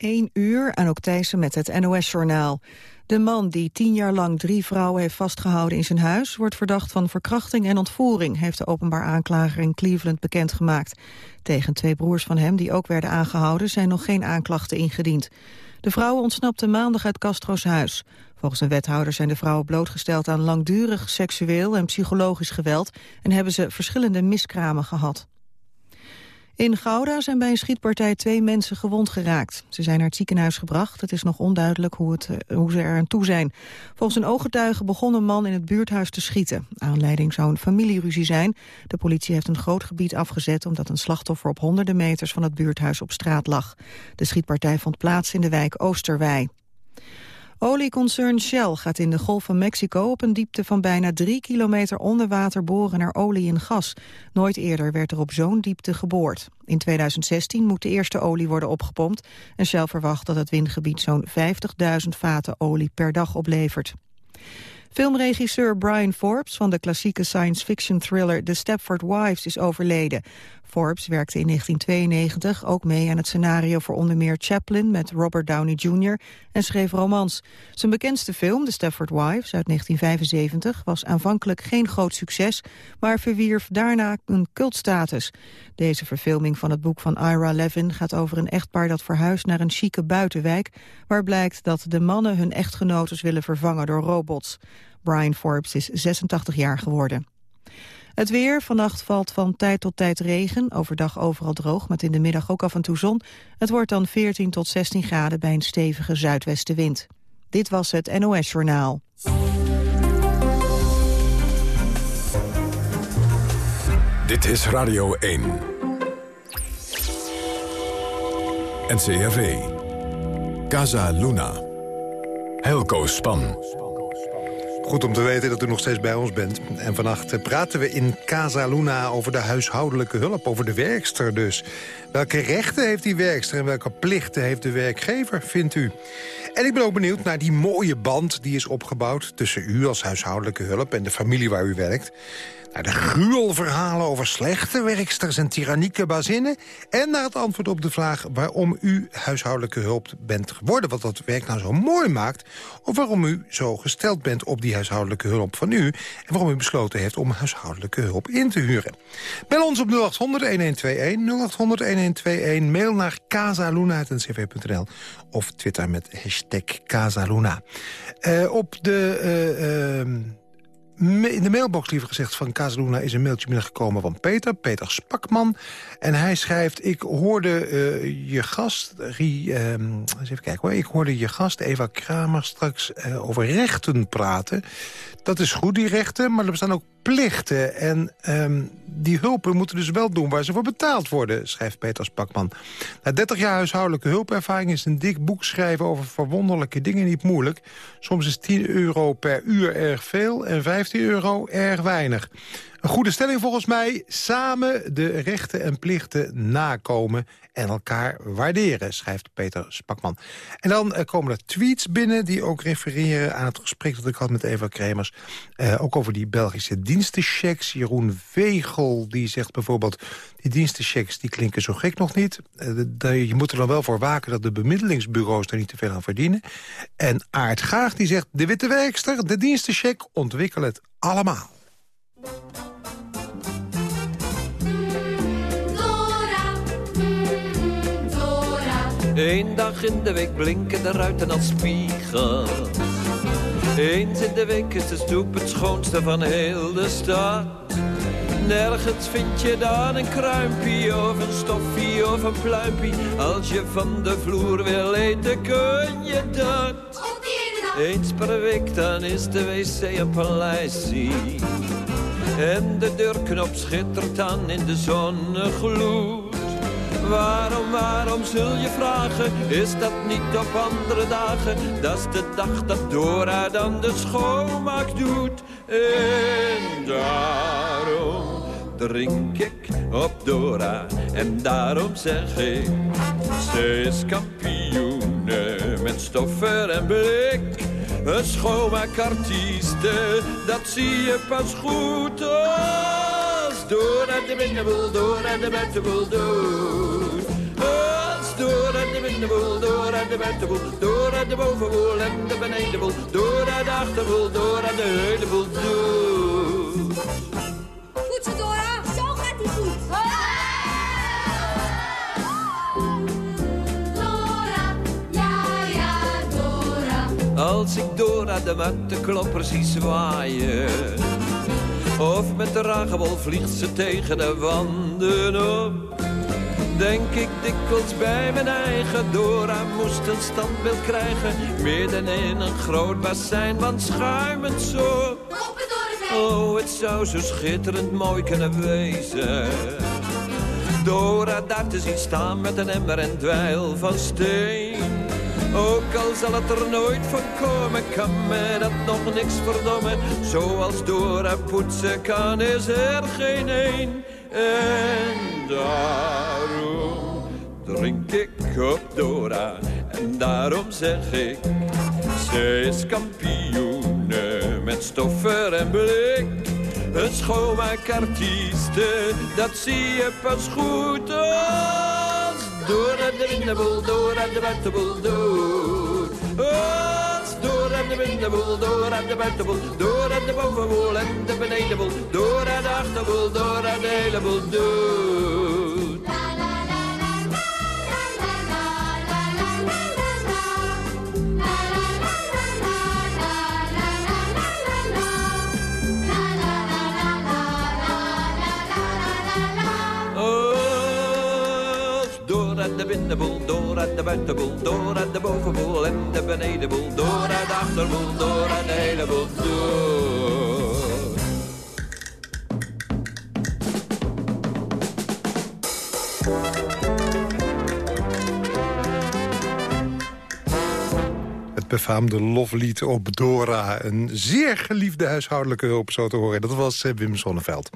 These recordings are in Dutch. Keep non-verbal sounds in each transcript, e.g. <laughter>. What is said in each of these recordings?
1 uur, ook Thijssen met het NOS-journaal. De man die tien jaar lang drie vrouwen heeft vastgehouden in zijn huis... wordt verdacht van verkrachting en ontvoering... heeft de openbaar aanklager in Cleveland bekendgemaakt. Tegen twee broers van hem, die ook werden aangehouden... zijn nog geen aanklachten ingediend. De vrouwen ontsnapten maandag uit Castro's huis. Volgens een wethouder zijn de vrouwen blootgesteld aan langdurig seksueel en psychologisch geweld... en hebben ze verschillende miskramen gehad. In Gouda zijn bij een schietpartij twee mensen gewond geraakt. Ze zijn naar het ziekenhuis gebracht. Het is nog onduidelijk hoe, het, eh, hoe ze er aan toe zijn. Volgens een ooggetuige begon een man in het buurthuis te schieten. Aanleiding zou een familieruzie zijn. De politie heeft een groot gebied afgezet... omdat een slachtoffer op honderden meters van het buurthuis op straat lag. De schietpartij vond plaats in de wijk Oosterwei. Olieconcern Shell gaat in de Golf van Mexico op een diepte van bijna drie kilometer onder water boren naar olie en gas. Nooit eerder werd er op zo'n diepte geboord. In 2016 moet de eerste olie worden opgepompt en Shell verwacht dat het windgebied zo'n 50.000 vaten olie per dag oplevert. Filmregisseur Brian Forbes van de klassieke science fiction thriller The Stepford Wives is overleden. Forbes werkte in 1992 ook mee aan het scenario voor onder meer Chaplin met Robert Downey Jr. en schreef romans. Zijn bekendste film, The Stepford Wives uit 1975, was aanvankelijk geen groot succes, maar verwierf daarna een cultstatus. Deze verfilming van het boek van Ira Levin gaat over een echtpaar dat verhuist naar een chique buitenwijk, waar blijkt dat de mannen hun echtgenotes willen vervangen door robots. Brian Forbes is 86 jaar geworden. Het weer, vannacht valt van tijd tot tijd regen. Overdag overal droog, met in de middag ook af en toe zon. Het wordt dan 14 tot 16 graden bij een stevige zuidwestenwind. Dit was het NOS Journaal. Dit is Radio 1. NCRV. Casa Luna. Helco Span. Goed om te weten dat u nog steeds bij ons bent. En vannacht praten we in Casa Luna over de huishoudelijke hulp, over de werkster dus. Welke rechten heeft die werkster en welke plichten heeft de werkgever, vindt u? En ik ben ook benieuwd naar die mooie band die is opgebouwd... tussen u als huishoudelijke hulp en de familie waar u werkt naar de gruwelverhalen over slechte werksters en tyrannieke bazinnen... en naar het antwoord op de vraag waarom u huishoudelijke hulp bent geworden... wat dat werk nou zo mooi maakt... of waarom u zo gesteld bent op die huishoudelijke hulp van u... en waarom u besloten heeft om huishoudelijke hulp in te huren. Bel ons op 0800-1121, 0800-1121, mail naar casaluna.ncv.nl of twitter met hashtag Casaluna. Uh, op de... Uh, uh, in de mailbox, liever gezegd, van Casaluna... is een mailtje binnengekomen van Peter, Peter Spakman. En hij schrijft, ik hoorde uh, je gast... Rie, uh, eens even kijken hoor. Ik hoorde je gast, Eva Kramer, straks uh, over rechten praten. Dat is goed, die rechten, maar er bestaan ook plichten. En um, die hulpen moeten dus wel doen waar ze voor betaald worden, schrijft Peter Spakman. Na 30 jaar huishoudelijke hulpervaring is een dik boek schrijven over verwonderlijke dingen niet moeilijk. Soms is 10 euro per uur erg veel en 15 euro erg weinig. Een goede stelling volgens mij. Samen de rechten en plichten nakomen en elkaar waarderen, schrijft Peter Spakman. En dan uh, komen er tweets binnen die ook refereren aan het gesprek dat ik had met Eva Kremers. Uh, ook over die Belgische dienstenchecks. Jeroen Vegel die zegt bijvoorbeeld... die dienstenchecks die klinken zo gek nog niet. Uh, je moet er dan wel voor waken dat de bemiddelingsbureaus er niet te veel aan verdienen. En Aart Gaag die zegt... de witte werkster, de dienstencheck, ontwikkel het allemaal. Eén dag in de week blinken de ruiten als spiegel. Eens in de week is de stoep het schoonste van heel de stad. Nergens vind je dan een kruimpie of een stoffie of een pluimpie. Als je van de vloer wil eten kun je dat. Eens per week dan is de wc een paleisie. En de deurknop schittert dan in de zonnegloed. Waarom, waarom zul je vragen? Is dat niet op andere dagen? Dat is de dag dat Dora dan de schoonmaak doet. En daarom drink ik op Dora. En daarom zeg ik, ze is kampioen met stoffer en blik. Een schoonmaakartieste, dat zie je pas goed als door de binnenboel, door de buitenboel, door. Als door de de binnenboel, door aan de buitenboel, door aan de bovenboel en de benedenboel, door aan de achterboel, door aan de hele boel, door. Goed zo, Dora. Zo gaat hij goed. Als ik door aan de mattenklopper zie zwaaien. Of met de ragebol vliegt ze tegen de wanden op. Denk ik dikwijls bij mijn eigen Dora moest een standbeeld krijgen. Midden in een groot bassin, want schuimend zo. Oh, het zou zo schitterend mooi kunnen wezen. Dora daar te zien staan met een emmer en dweil van steen. Ook al zal het er nooit van komen, kan me dat nog niks verdommen. Zoals Dora poetsen kan, is er geen een. En daarom drink ik op Dora. En daarom zeg ik, ze is kampioene met stoffer en blik. Een schoonmaakartieste, dat zie je pas goed door aan de binnenboel, door aan de buitenboel, door. Door aan de binnenboel, door aan de buitenboel, door aan de bovenboel en de benedenboel, door aan de achterboel, door aan de hele boel, door. Binnenboel, door aan de buitenboel, door aan de bovenboel en de benedenboel, door aan de achterboel, door aan de hele boel, door. Befaamde loflied op Dora. Een zeer geliefde huishoudelijke hulp, zo te horen. Dat was eh, Wim Sonneveld.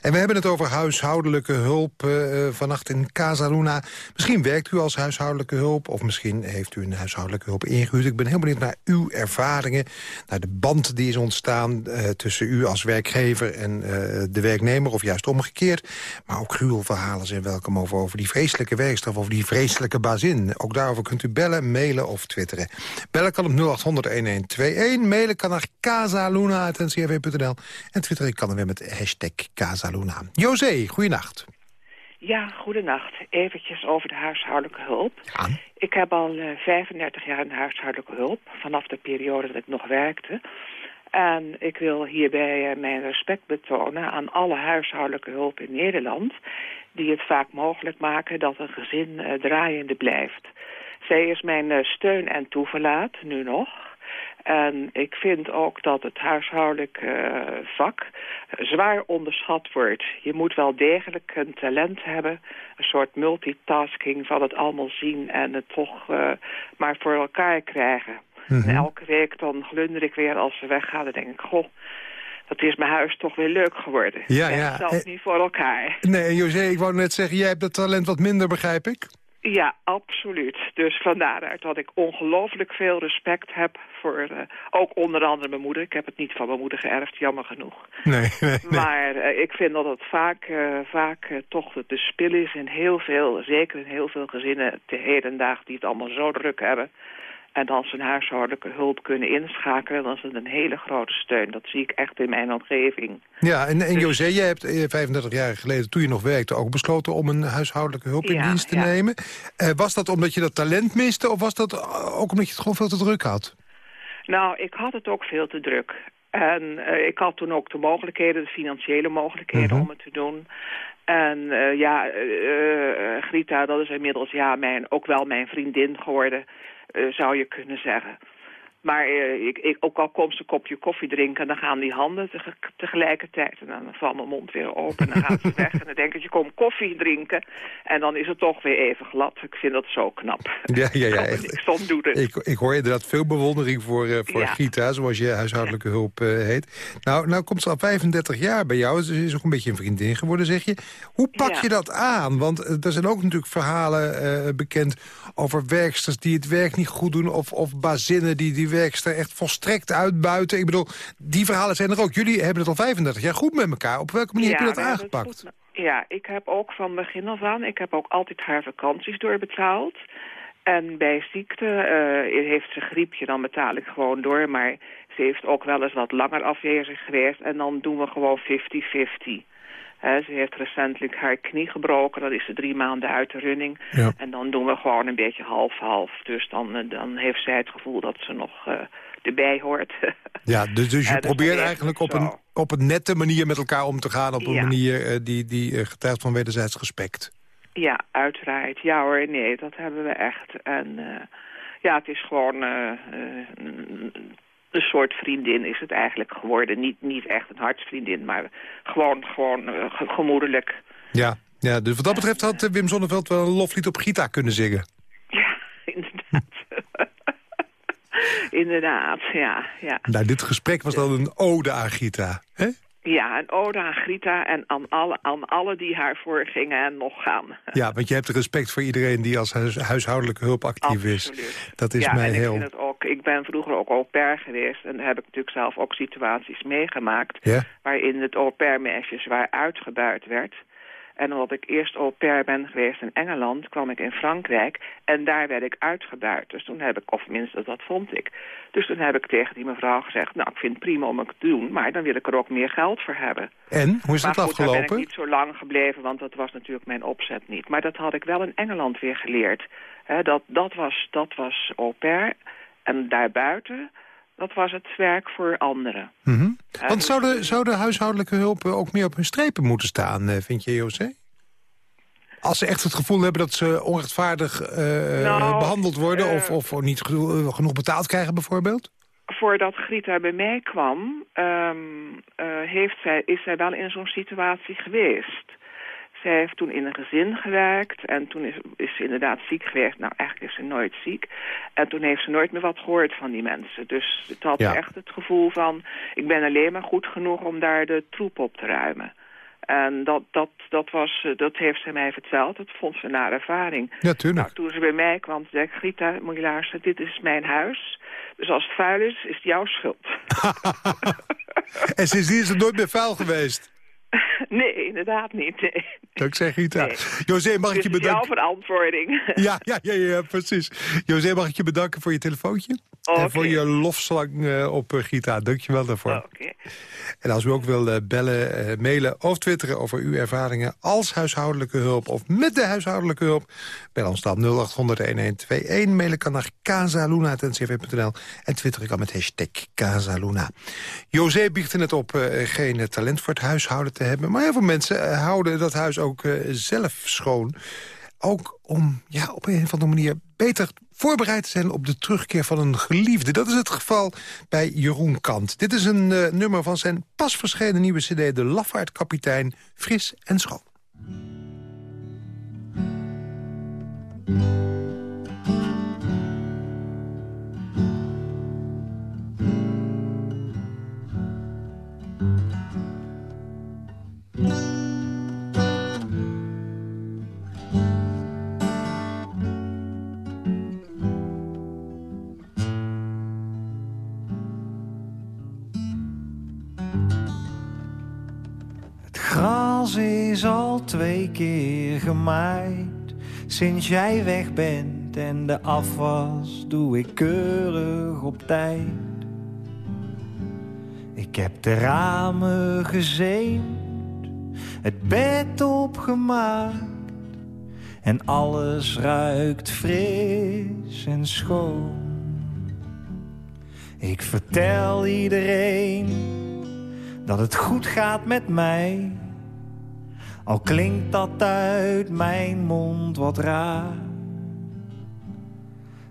En we hebben het over huishoudelijke hulp eh, eh, vannacht in Casa Luna. Misschien werkt u als huishoudelijke hulp... of misschien heeft u een huishoudelijke hulp ingehuurd. Ik ben heel benieuwd naar uw ervaringen. Naar de band die is ontstaan tussen u als werkgever... en de werknemer, of juist omgekeerd. Maar ook gruwelverhalen zijn welkom over, die vreselijke werkstraf... over die vreselijke bazin. Ook daarover kunt u bellen, mailen of twitteren. Bellen kan op 0800-1121. Mailen kan naar casaluna.ncrv.nl. En twitteren kan er weer met hashtag Casaluna. José, goeienacht. Ja, goedenacht. Eventjes over de huishoudelijke hulp. Ja. Ik heb al eh, 35 jaar in de huishoudelijke hulp, vanaf de periode dat ik nog werkte. En ik wil hierbij eh, mijn respect betonen aan alle huishoudelijke hulp in Nederland... die het vaak mogelijk maken dat een gezin eh, draaiende blijft. Zij is mijn eh, steun en toeverlaat, nu nog... En ik vind ook dat het huishoudelijk eh, vak zwaar onderschat wordt. Je moet wel degelijk een talent hebben, een soort multitasking van het allemaal zien en het toch eh, maar voor elkaar krijgen. Mhm. En elke week dan glunder ik weer als we weggaan, dan denk ik, goh, dat is mijn huis toch weer leuk geworden. Ja, ja. het zelf Eh, niet voor elkaar. Nee, José, ik wou net zeggen, jij hebt dat talent wat minder, begrijp ik? Ja, absoluut. Dus vandaar dat ik ongelooflijk veel respect heb voor, eh, ook onder andere mijn moeder. Ik heb het niet van mijn moeder geërfd, jammer genoeg. Nee, <laughs> nee, nee. Maar eh, ik vind dat het vaak, eh, vaak toch de, de spil is in heel veel, zeker in heel veel gezinnen te hedendaag die het allemaal zo druk hebben. En als ze een huishoudelijke hulp kunnen inschakelen, dan is het een hele grote steun. Dat zie ik echt in mijn omgeving. Ja, en, Dus- en José, jij hebt eh, 35 jaar geleden, toen je nog werkte... ook besloten om een huishoudelijke hulp in dienst te ja. nemen. Eh, was dat omdat je dat talent miste... of was dat eh, ook omdat je het gewoon veel te druk had? Nou, ik had het ook veel te druk. En eh, ik had toen ook de mogelijkheden, de financiële mogelijkheden Mhm. om het te doen. En eh, ja, eh, eh, Grita, dat is inmiddels ja, mijn, ook wel mijn vriendin geworden, eh, zou je kunnen zeggen. Maar eh, ik, ik, ook al komt ze een kopje koffie drinken, dan gaan die handen tege- tegelijkertijd. En dan valt mijn mond weer open en dan gaat ze weg. En dan denk ik, je komt koffie drinken. En dan is het toch weer even glad. Ik vind dat zo knap. Ja, ja, ja, echt. doen. Ik, ik hoor inderdaad veel bewondering voor, eh, voor Ja. Gita, zoals je huishoudelijke hulp eh, heet. Nou, nou komt ze al 35 jaar bij jou, ze is ook een beetje een vriendin geworden, zeg je. Hoe pak Ja. je dat aan? Want er zijn ook natuurlijk verhalen bekend over werksters die het werk niet goed doen... of, of bazinnen die die echt volstrekt uitbuiten. Ik bedoel, die verhalen zijn er ook. Jullie hebben het al 35 jaar goed met elkaar. Op welke manier heb je dat aangepakt? goed- Ja, ik heb ook van begin af aan, ik heb ook altijd haar vakanties doorbetaald. En bij ziekte uh, heeft ze griepje, dan betaal ik gewoon door. Maar ze heeft ook wel eens wat langer afwezig geweest. En dan doen we gewoon 50-50 ze heeft recentelijk haar knie gebroken. Dat is ze drie maanden uit de running. Ja. En dan doen we gewoon een beetje half-half. Dus dan, eh, dan heeft zij het gevoel dat ze nog uh, erbij hoort. <laughs> ja, dus, dus je <laughs> probeert eigenlijk op een, op een nette manier met elkaar om te gaan. Op een manier uh, die, die getuigt van wederzijds respect. Ja, uiteraard. Ja hoor, nee, dat hebben we echt. En ja, het is gewoon een soort vriendin is het eigenlijk geworden. Niet, niet echt een hartsvriendin, maar gewoon, gewoon uh, gemoedelijk. Ja, ja, dus wat dat betreft had eh, Wim Zonneveld wel een loflied op gitaar kunnen zingen. <laughs> Ja, inderdaad. <laughs> inderdaad, ja, ja. Nou, dit gesprek was dan een ode aan Gita, hè? Ja, een ode aan Grita en aan alle, aan alle die haar voorgingen en nog gaan. <laughs> Ja, want je hebt respect voor iedereen die als huishoudelijke hulp actief is. Dat is mij heel... Ik, vind het ook, ik ben vroeger ook au pair geweest en daar heb ik natuurlijk zelf ook situaties meegemaakt... waarin het au pair meisjes waar uitgebuit werd... En omdat ik eerst au pair ben geweest in Engeland, kwam ik in Frankrijk. En daar werd ik uitgebuit. Dus toen heb ik, of minstens dat vond ik. Dus toen heb ik tegen die mevrouw gezegd... nou, ik vind het prima om het te doen, maar dan wil ik er ook meer geld voor hebben. En? Hoe is dat afgelopen? Maar ben ik niet zo lang gebleven, want dat was natuurlijk mijn opzet niet. Maar dat had ik wel in Engeland weer geleerd. dat, dat, was, dat was au pair. En daarbuiten dat was het werk voor anderen. Mm Want dus- zou de, zou de huishoudelijke hulp ook meer op hun strepen moeten staan, eh, vind je, José? Als ze echt het gevoel hebben dat ze onrechtvaardig uh, nou, behandeld worden... Uh, of, of niet genoeg betaald krijgen bijvoorbeeld? Voordat Grita bij mij kwam, um, heeft zij, is zij wel in zo'n situatie geweest. Zij heeft toen in een gezin gewerkt en toen is, is ze inderdaad ziek geweest. Nou, eigenlijk is ze nooit ziek. En toen heeft ze nooit meer wat gehoord van die mensen. Dus het had echt het gevoel van... ik ben alleen maar goed genoeg om daar de troep op te ruimen. En dat, dat, dat, was, dat heeft ze mij verteld. Dat vond ze naar ervaring. Ja, tuurlijk. Nou, toen ze bij mij kwam, zei ik... Grita, moet je luisteren, dit is mijn huis. Dus als het vuil is, is het jouw schuld. <laughs> en sindsdien is het nooit meer vuil geweest? <laughs> Nee, inderdaad niet. Nee. Nee. José, mag ik je bedanken? jouw verantwoording. Ja, ja, ja, ja, precies. José, mag ik je bedanken voor je telefoontje? En voor je lofslang uh, op Gita. Dank je wel daarvoor. Oké. En als u ook wil uh, bellen, mailen of twitteren over uw ervaringen... als huishoudelijke hulp of met de huishoudelijke hulp... bel ons dan 0800-1121. Mailen kan naar casaluna.ncv.nl en twitteren kan met hashtag Casaluna. José biechtte net op geen talent voor het huishouden te hebben... maar heel veel mensen houden dat huis ook zelf schoon. Ook om ja, op een of andere manier beter voorbereid zijn op de terugkeer van een geliefde. Dat is het geval bij Jeroen Kant. Dit is een uh, nummer van zijn pas verschenen nieuwe cd... De Lafaardkapitein, fris en schoon. Gemaaid. Sinds jij weg bent en de afwas doe ik keurig op tijd. Ik heb de ramen gezeemd, het bed opgemaakt. En alles ruikt fris en schoon. Ik vertel iedereen dat het goed gaat met mij. Al klinkt dat uit mijn mond wat raar.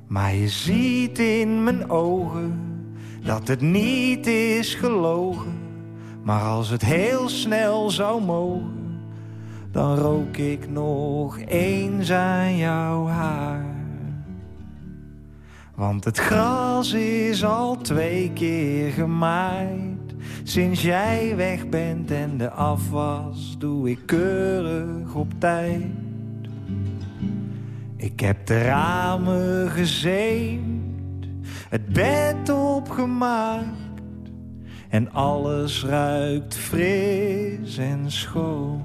Maar je ziet in mijn ogen dat het niet is gelogen. Maar als het heel snel zou mogen, dan rook ik nog eens aan jouw haar. Want het gras is al twee keer gemaaid. Sinds jij weg bent en de afwas doe ik keurig op tijd. Ik heb de ramen gezeemd, het bed opgemaakt. En alles ruikt fris en schoon.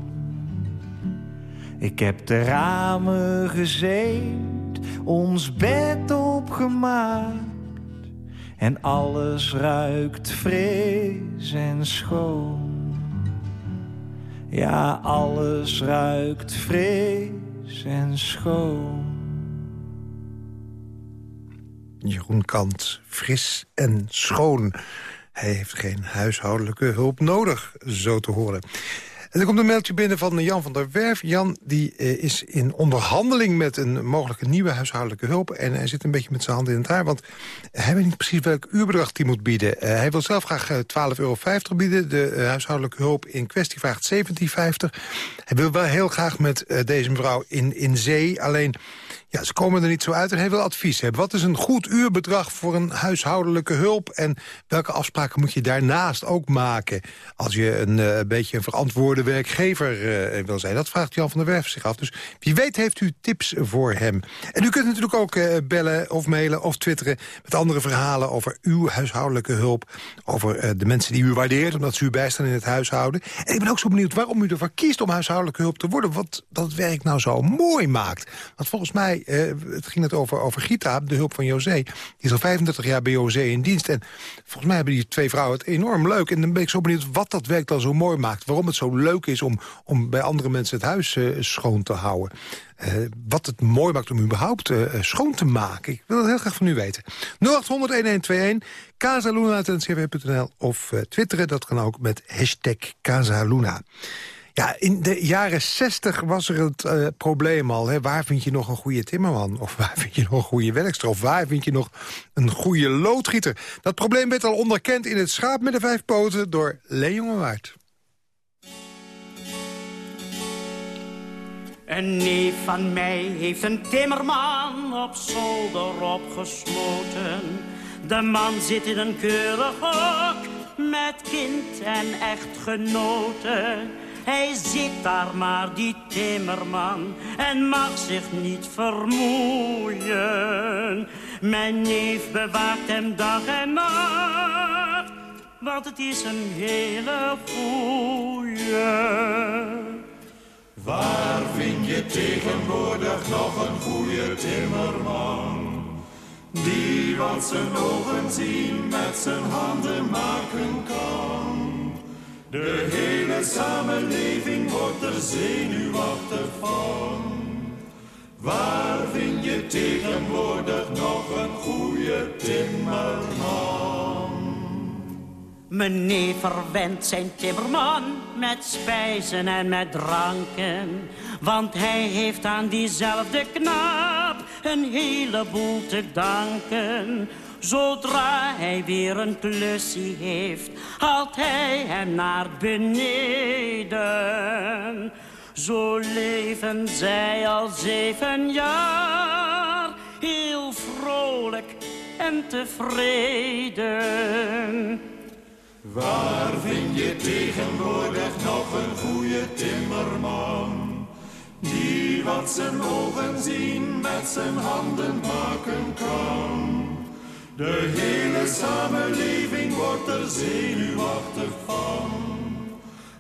Ik heb de ramen gezeemd, ons bed opgemaakt. En alles ruikt fris en schoon. Ja, alles ruikt fris en schoon. Jeroen Kant, fris en schoon. Hij heeft geen huishoudelijke hulp nodig, zo te horen. En er komt een mailtje binnen van Jan van der Werf. Jan die, eh, is in onderhandeling met een mogelijke nieuwe huishoudelijke hulp. En hij zit een beetje met zijn handen in het haar. Want hij weet niet precies welk uurbedrag hij moet bieden. Uh, hij wil zelf graag 12,50 euro bieden. De huishoudelijke hulp in kwestie vraagt 17,50. Hij wil wel heel graag met deze mevrouw in, in zee. Alleen ja, ze komen er niet zo uit en hij wil advies hebben. Wat is een goed uurbedrag voor een huishoudelijke hulp? En welke afspraken moet je daarnaast ook maken... als je een uh, beetje een verantwoorde werkgever uh, wil zijn? Dat vraagt Jan van der Werf zich af. Dus wie weet heeft u tips voor hem. En u kunt natuurlijk ook uh, bellen of mailen of twitteren... met andere verhalen over uw huishoudelijke hulp. Over de mensen die u waardeert, omdat ze u bijstaan in het huishouden. En ik ben ook zo benieuwd waarom u ervoor kiest om huishoudelijke hulp te worden. Wat dat werk nou zo mooi maakt. Want volgens mij eh, het ging het over, over Gita, de hulp van José. Die is al 35 jaar bij José in dienst. En volgens mij hebben die twee vrouwen het enorm leuk. En dan ben ik zo benieuwd wat dat werk dan zo mooi maakt. Waarom het zo leuk is om, om bij andere mensen het huis uh, schoon te houden. Uh, wat het mooi maakt om überhaupt schoon te maken. Ik wil het heel graag van u weten. 0800-1121, casaluna.ncw.nl of uh, twitteren. Dat kan ook met hashtag Casaluna. Ja, in de jaren 60 was er het uh, probleem al. Hè? Waar vind je nog een goede timmerman? Of waar vind je nog een goede werkster? Of waar vind je nog een goede loodgieter? Dat probleem werd al onderkend in het schaap met de vijf poten door Leen Jongewaard. Een neef van mij heeft een timmerman op zolder opgesloten. De man zit in een keurig hok met kind en echtgenoten. Hij zit daar maar, die timmerman, en mag zich niet vermoeien. Mijn neef bewaakt hem dag en nacht, want het is een hele goeie. Waar vind je tegenwoordig nog een goede timmerman? Die wat zijn ogen zien met zijn handen maken kan. De hele samenleving wordt er zenuwachtig van. Waar vind je tegenwoordig nog een goede timmerman? Meneer verwendt zijn timmerman met spijzen en met dranken. Want hij heeft aan diezelfde knaap een heleboel te danken. Zodra hij weer een klusje heeft, haalt hij hem naar beneden. Zo leven zij al zeven jaar, heel vrolijk en tevreden. Waar vind je tegenwoordig nog een goede timmerman? Die wat zijn ogen zien met zijn handen maken kan. De hele samenleving wordt er zenuwachtig van.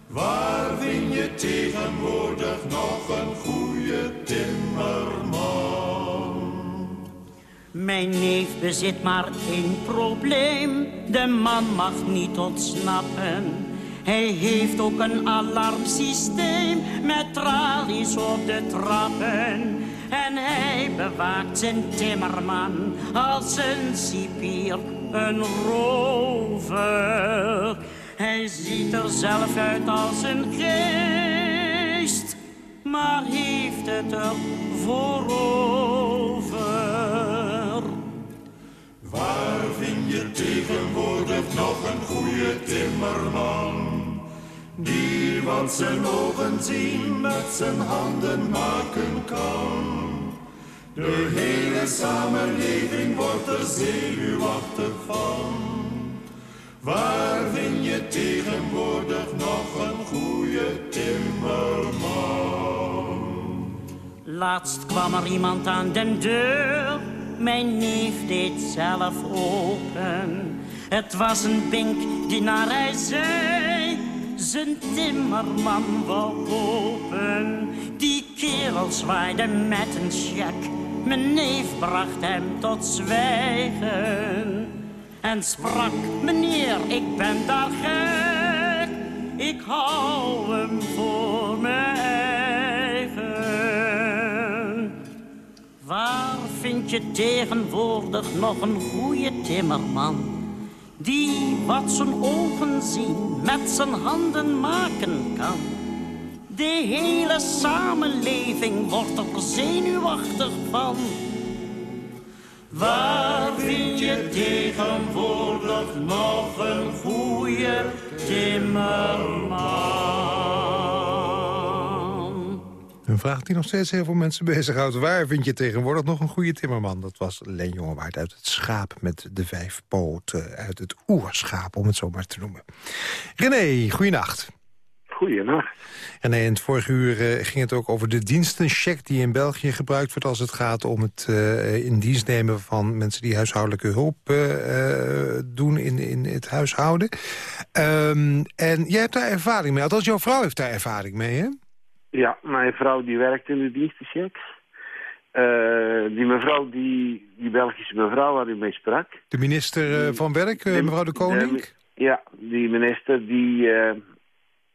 Waar vind je tegenwoordig nog een goede timmerman? Mijn neef bezit maar één probleem. De man mag niet ontsnappen. Hij heeft ook een alarmsysteem met tralies op de trappen. En bewaakt zijn timmerman als een cipier, een rover. Hij ziet er zelf uit als een geest, maar heeft het er voorover. Waar vind je tegenwoordig nog een goede timmerman? Die wat zijn ogen zien met zijn handen maken kan. De hele samenleving wordt er zenuwachtig van. Waar vind je tegenwoordig nog een goede timmerman? Laatst kwam er iemand aan de deur. Mijn neef deed zelf open. Het was een bink die naar hij zei. Zijn timmerman wou open. Die kerel zwaaide met een check Mijn neef bracht hem tot zwijgen en sprak, meneer, ik ben daar gek. Ik hou hem voor mijn eigen. Waar vind je tegenwoordig nog een goede timmerman? Die wat zijn ogen zien met zijn handen maken kan. De hele samenleving wordt er zenuwachtig van. Waar vind je tegenwoordig nog een goede timmerman? Een vraag die nog steeds heel veel mensen bezighoudt. Waar vind je tegenwoordig nog een goede timmerman? Dat was Len Jongewaard uit het schaap met de vijf poten. Uit het oerschaap, om het zo maar te noemen. René, goeienacht. Goeienacht. En in het vorige uur eh, ging het ook over de dienstencheck... die in België gebruikt wordt als het gaat om het uh, in dienst nemen... van mensen die huishoudelijke hulp uh, doen in, in het huishouden. Um, en jij hebt daar ervaring mee. Althans, jouw vrouw heeft daar ervaring mee, hè? Ja, mijn vrouw die werkt in de dienstencheck. die mevrouw, die, die Belgische mevrouw waar u mee sprak... De minister van Werk, mevrouw de Koning? ja, die minister die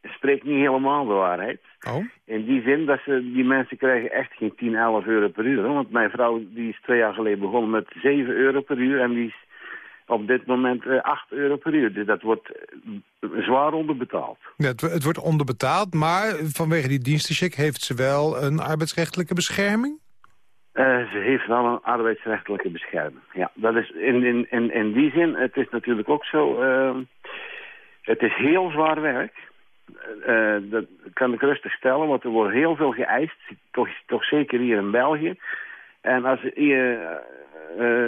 spreekt niet helemaal de waarheid. Oh. In die zin dat ze, die mensen krijgen echt geen 10, 11 euro per uur. Want mijn vrouw die is twee jaar geleden begonnen met 7 euro per uur. En die is op dit moment uh, 8 euro per uur. Dus dat wordt zwaar onderbetaald. Ja, het, het, wordt onderbetaald, maar vanwege die dienstencheck heeft ze wel een arbeidsrechtelijke bescherming? Uh, ze heeft wel een arbeidsrechtelijke bescherming. Ja, dat is in, in, in, in die zin, het is natuurlijk ook zo... Het is heel zwaar werk. Uh, dat kan ik rustig stellen, want er wordt heel veel geëist. Toch, toch zeker hier in België. En als je... Uh,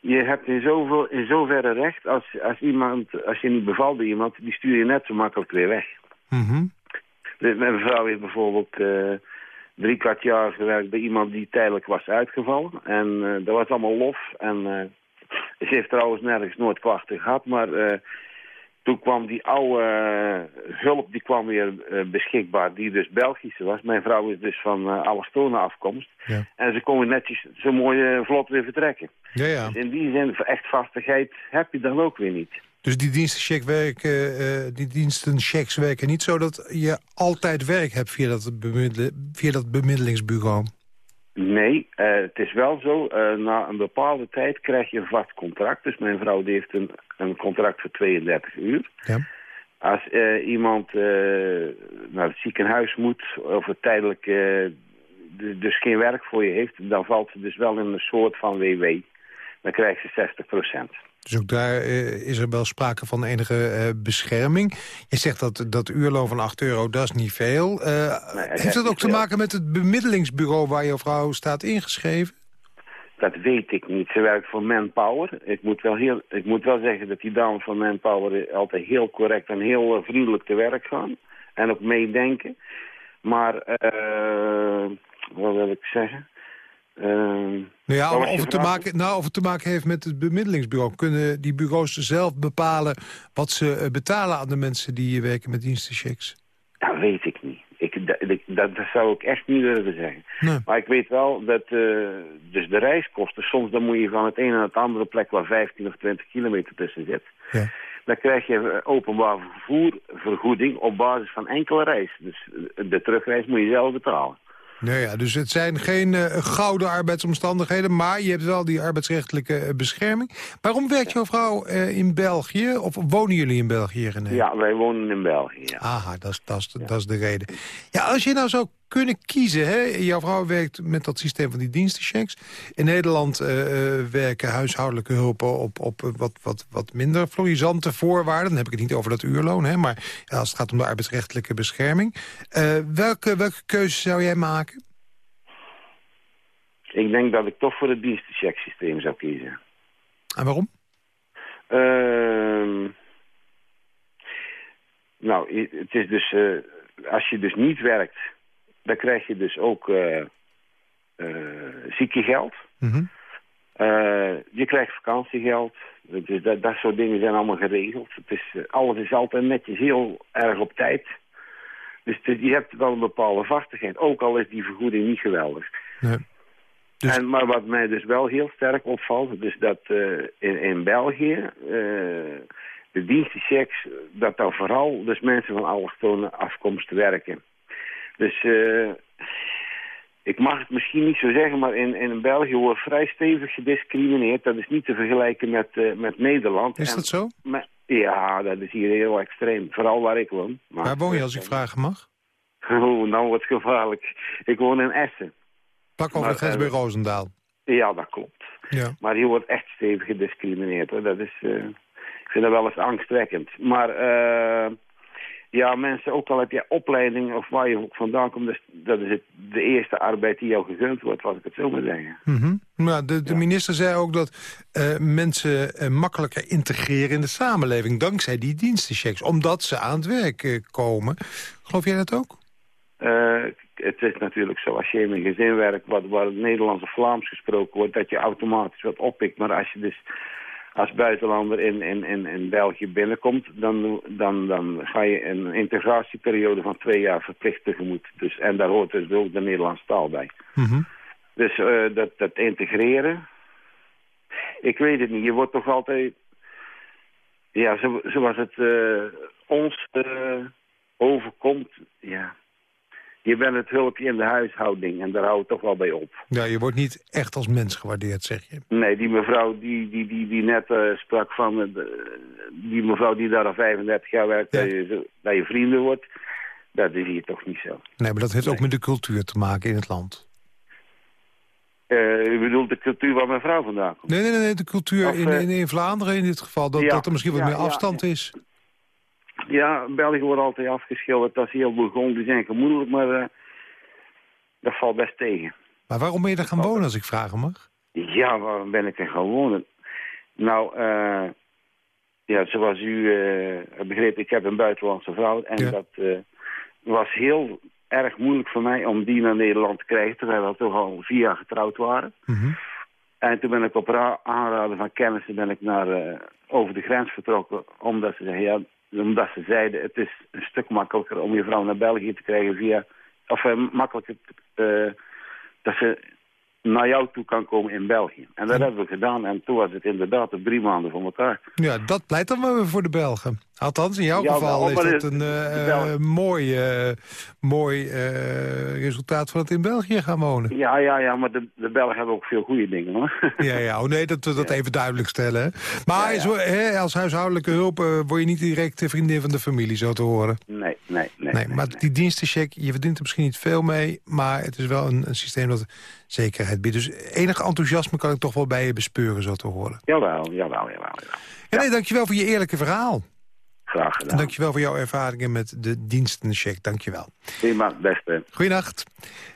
je hebt in, zoveel, in zoverre recht als, als, iemand, als je niet bevalt bij iemand, die stuur je net zo makkelijk weer weg. Mm -hmm. Mijn vrouw heeft bijvoorbeeld uh, drie kwart jaar gewerkt bij iemand die tijdelijk was uitgevallen. En dat was allemaal lof. En ze heeft trouwens nergens nooit klachten gehad, maar toen kwam die oude uh, hulp die kwam weer uh, beschikbaar, die dus Belgische was. Mijn vrouw is dus van uh, allochtone afkomst. Ja. En ze konden netjes zo mooi vlot weer vertrekken. Ja, ja. Dus in die zin, echt vastigheid heb je dan ook weer niet. Dus die dienstencheck werken, die dienstenchecks werken niet zo dat je altijd werk hebt via dat, via dat bemiddelingsbureau? Nee, uh, het is wel zo. Uh, na een bepaalde tijd krijg je een vast contract. Dus mijn vrouw die heeft een, een contract voor 32 uur. Ja. Als uh, iemand naar het ziekenhuis moet of het tijdelijk dus geen werk voor je heeft... dan valt ze dus wel in een soort van WW. Dan krijgt ze 60 procent. Dus ook daar uh, is er wel sprake van enige uh, bescherming. Je zegt dat dat uurloon van 8 euro, dat is niet veel. Uh, nee, heeft dat ook te maken met het bemiddelingsbureau waar jouw vrouw staat ingeschreven? Dat weet ik niet. Ze werkt voor Manpower. Ik moet wel, heel, ik moet wel zeggen dat die dames van Manpower altijd heel correct en heel vriendelijk te werk gaan. En ook meedenken. Maar, wat wil ik zeggen? Uh, nou ja, of het, te maken, nou, of het te maken heeft met het bemiddelingsbureau. Kunnen die bureaus zelf bepalen wat ze betalen aan de mensen die werken met dienstenchecks? Dat weet ik niet. Ik, dat, dat, dat zou ik echt niet durven zeggen. Nee. Maar ik weet wel dat uh, dus de reiskosten... soms dan moet je van het een naar het andere plek... waar 15 of 20 kilometer tussen zit... Ja. dan krijg je openbaar vervoervergoeding op basis van enkele reis. Dus de terugreis moet je zelf betalen. Nou ja, dus het zijn geen uh, gouden arbeidsomstandigheden... maar je hebt wel die arbeidsrechtelijke uh, bescherming. Waarom werkt jouw vrouw uh, in België? Of wonen jullie in België, René? Ja, wij wonen in België, ja. Aha, dat is ja. de reden. Ja, als je nou zou kunnen kiezen... Hè? jouw vrouw werkt met dat systeem van die dienstenchecks. In Nederland werken huishoudelijke hulpen op, op wat, wat, wat minder florisante voorwaarden. Dan heb ik het niet over dat uurloon, hè? maar ja, als het gaat om de arbeidsrechtelijke bescherming. welke, welke keuze zou jij maken? Ik denk dat ik toch voor het dienstenchecksysteem zou kiezen. En waarom? Uh, nou, het is dus... Uh, als je dus niet werkt, dan krijg je dus ook uh, uh, ziekengeld. Mm -hmm. je krijgt vakantiegeld. Dus dat, dat soort dingen zijn allemaal geregeld. Het is, alles is altijd netjes heel erg op tijd. Dus je hebt wel een bepaalde vastigheid. Ook al is die vergoeding niet geweldig. Nee. Dus- En, maar wat mij dus wel heel sterk opvalt, dus dat in, in België eh, de dienstenchecks, dat daar vooral dus mensen van allochtone afkomst werken. Dus eh, ik mag het misschien niet zo zeggen, maar in, in België wordt vrij stevig gediscrimineerd. Dat is niet te vergelijken met, eh, met Nederland. Is En- dat zo? maar- ja, dat is hier heel extreem. Vooral waar ik woon. Maar, Waar woon je als ik vragen mag? <laughs> Oh, nou wordt het gevaarlijk. Ik woon in Essen. Pak over grens eh, bij Roosendaal. Ja, dat klopt. Ja. Maar hier wordt echt stevig gediscrimineerd. Hoor. Dat is, eh, ik vind dat wel eens angstwekkend. Maar eh, ja, mensen, ook al heb je opleiding of waar je ook vandaan komt... Dus, dat is het, de eerste arbeid die jou gegund wordt, wat ik het zo maar zeggen. Mhm. Nou, de, de minister zei ook dat eh, mensen eh, makkelijker integreren in de samenleving... dankzij die dienstenchecks, omdat ze aan het werk eh, komen. Geloof jij dat ook? Het is natuurlijk zo, als je in een gezin werkt wat, waar het Nederlands of Vlaams gesproken wordt, dat je automatisch wat oppikt. Maar als je dus als buitenlander in, in, in, in België binnenkomt, dan, dan, dan ga je een integratieperiode van twee jaar verplicht tegemoet. Dus, en daar hoort dus ook de Nederlandse taal bij. Mhm. Dus eh, dat, dat integreren, ik weet het niet. Je wordt toch altijd, ja, zo, zoals het eh, ons eh, overkomt, ja. Je bent het hulpje in de huishouding en daar houdt het toch wel bij op. Ja, je wordt niet echt als mens gewaardeerd, zeg je. Nee, die mevrouw die, die, die, die net eh, sprak van... eh, die mevrouw die daar al 35 jaar werkt, dat, je, dat je vrienden wordt... dat is hier toch niet zo. Nee, maar dat heeft ook met de cultuur te maken in het land. Eh, u bedoelt de cultuur waar mijn vrouw vandaan komt? Nee, nee, nee, de cultuur Of, in, in, in Vlaanderen in dit geval. Dat, Ja, dat er misschien wat ja, meer ja, afstand is. Ja, België wordt altijd afgeschilderd als heel burgondisch en gemoedelijk... maar eh, dat valt best tegen. Maar waarom ben je er gaan wonen, als ik vragen mag? Ja, waarom ben ik er gaan wonen? Nou, eh, ja, zoals u eh begreep, ik heb een buitenlandse vrouw. En Ja. dat was heel erg moeilijk voor mij om die naar Nederland te krijgen... terwijl we toch al vier jaar getrouwd waren. Mhm. En toen ben ik op ra- aanraden van kennissen ben ik naar, over de grens vertrokken... omdat ze, zeggen, ja, omdat ze zeiden, het is een stuk makkelijker om je vrouw naar België te krijgen via... of eh, makkelijker eh, dat ze naar jou toe kan komen in België. En dat hebben we gedaan en toen was het inderdaad op drie maanden voor elkaar. Ja, dat pleit dan wel weer voor de Belgen. Althans, in jouw Ja, geval is dat het- een Belgen- mooi, eh, mooi eh, resultaat van het in België gaan wonen. Ja, ja, ja, maar de, de Belgen hebben ook veel goede dingen hoor. <laughs> Ja, ja, oh nee, dat we dat even duidelijk stellen. hè. Maar Ja, ja. Zo, hè, als huishoudelijke hulp word je niet direct de vriendin van de familie, zo te horen. Nee, nee, nee. Nee, maar die dienstencheck, je verdient er misschien niet veel mee... maar het is wel een, een systeem dat zekerheid biedt. Dus enig enthousiasme kan ik toch wel bij je bespeuren, zo te horen. Jawel, jawel, jawel. jawel. Ja, nee, dankjewel voor je eerlijke verhaal. Graag En gedaan. dankjewel voor jouw ervaringen met de dienstencheck. Dankjewel. Prima, beste. Goeienacht.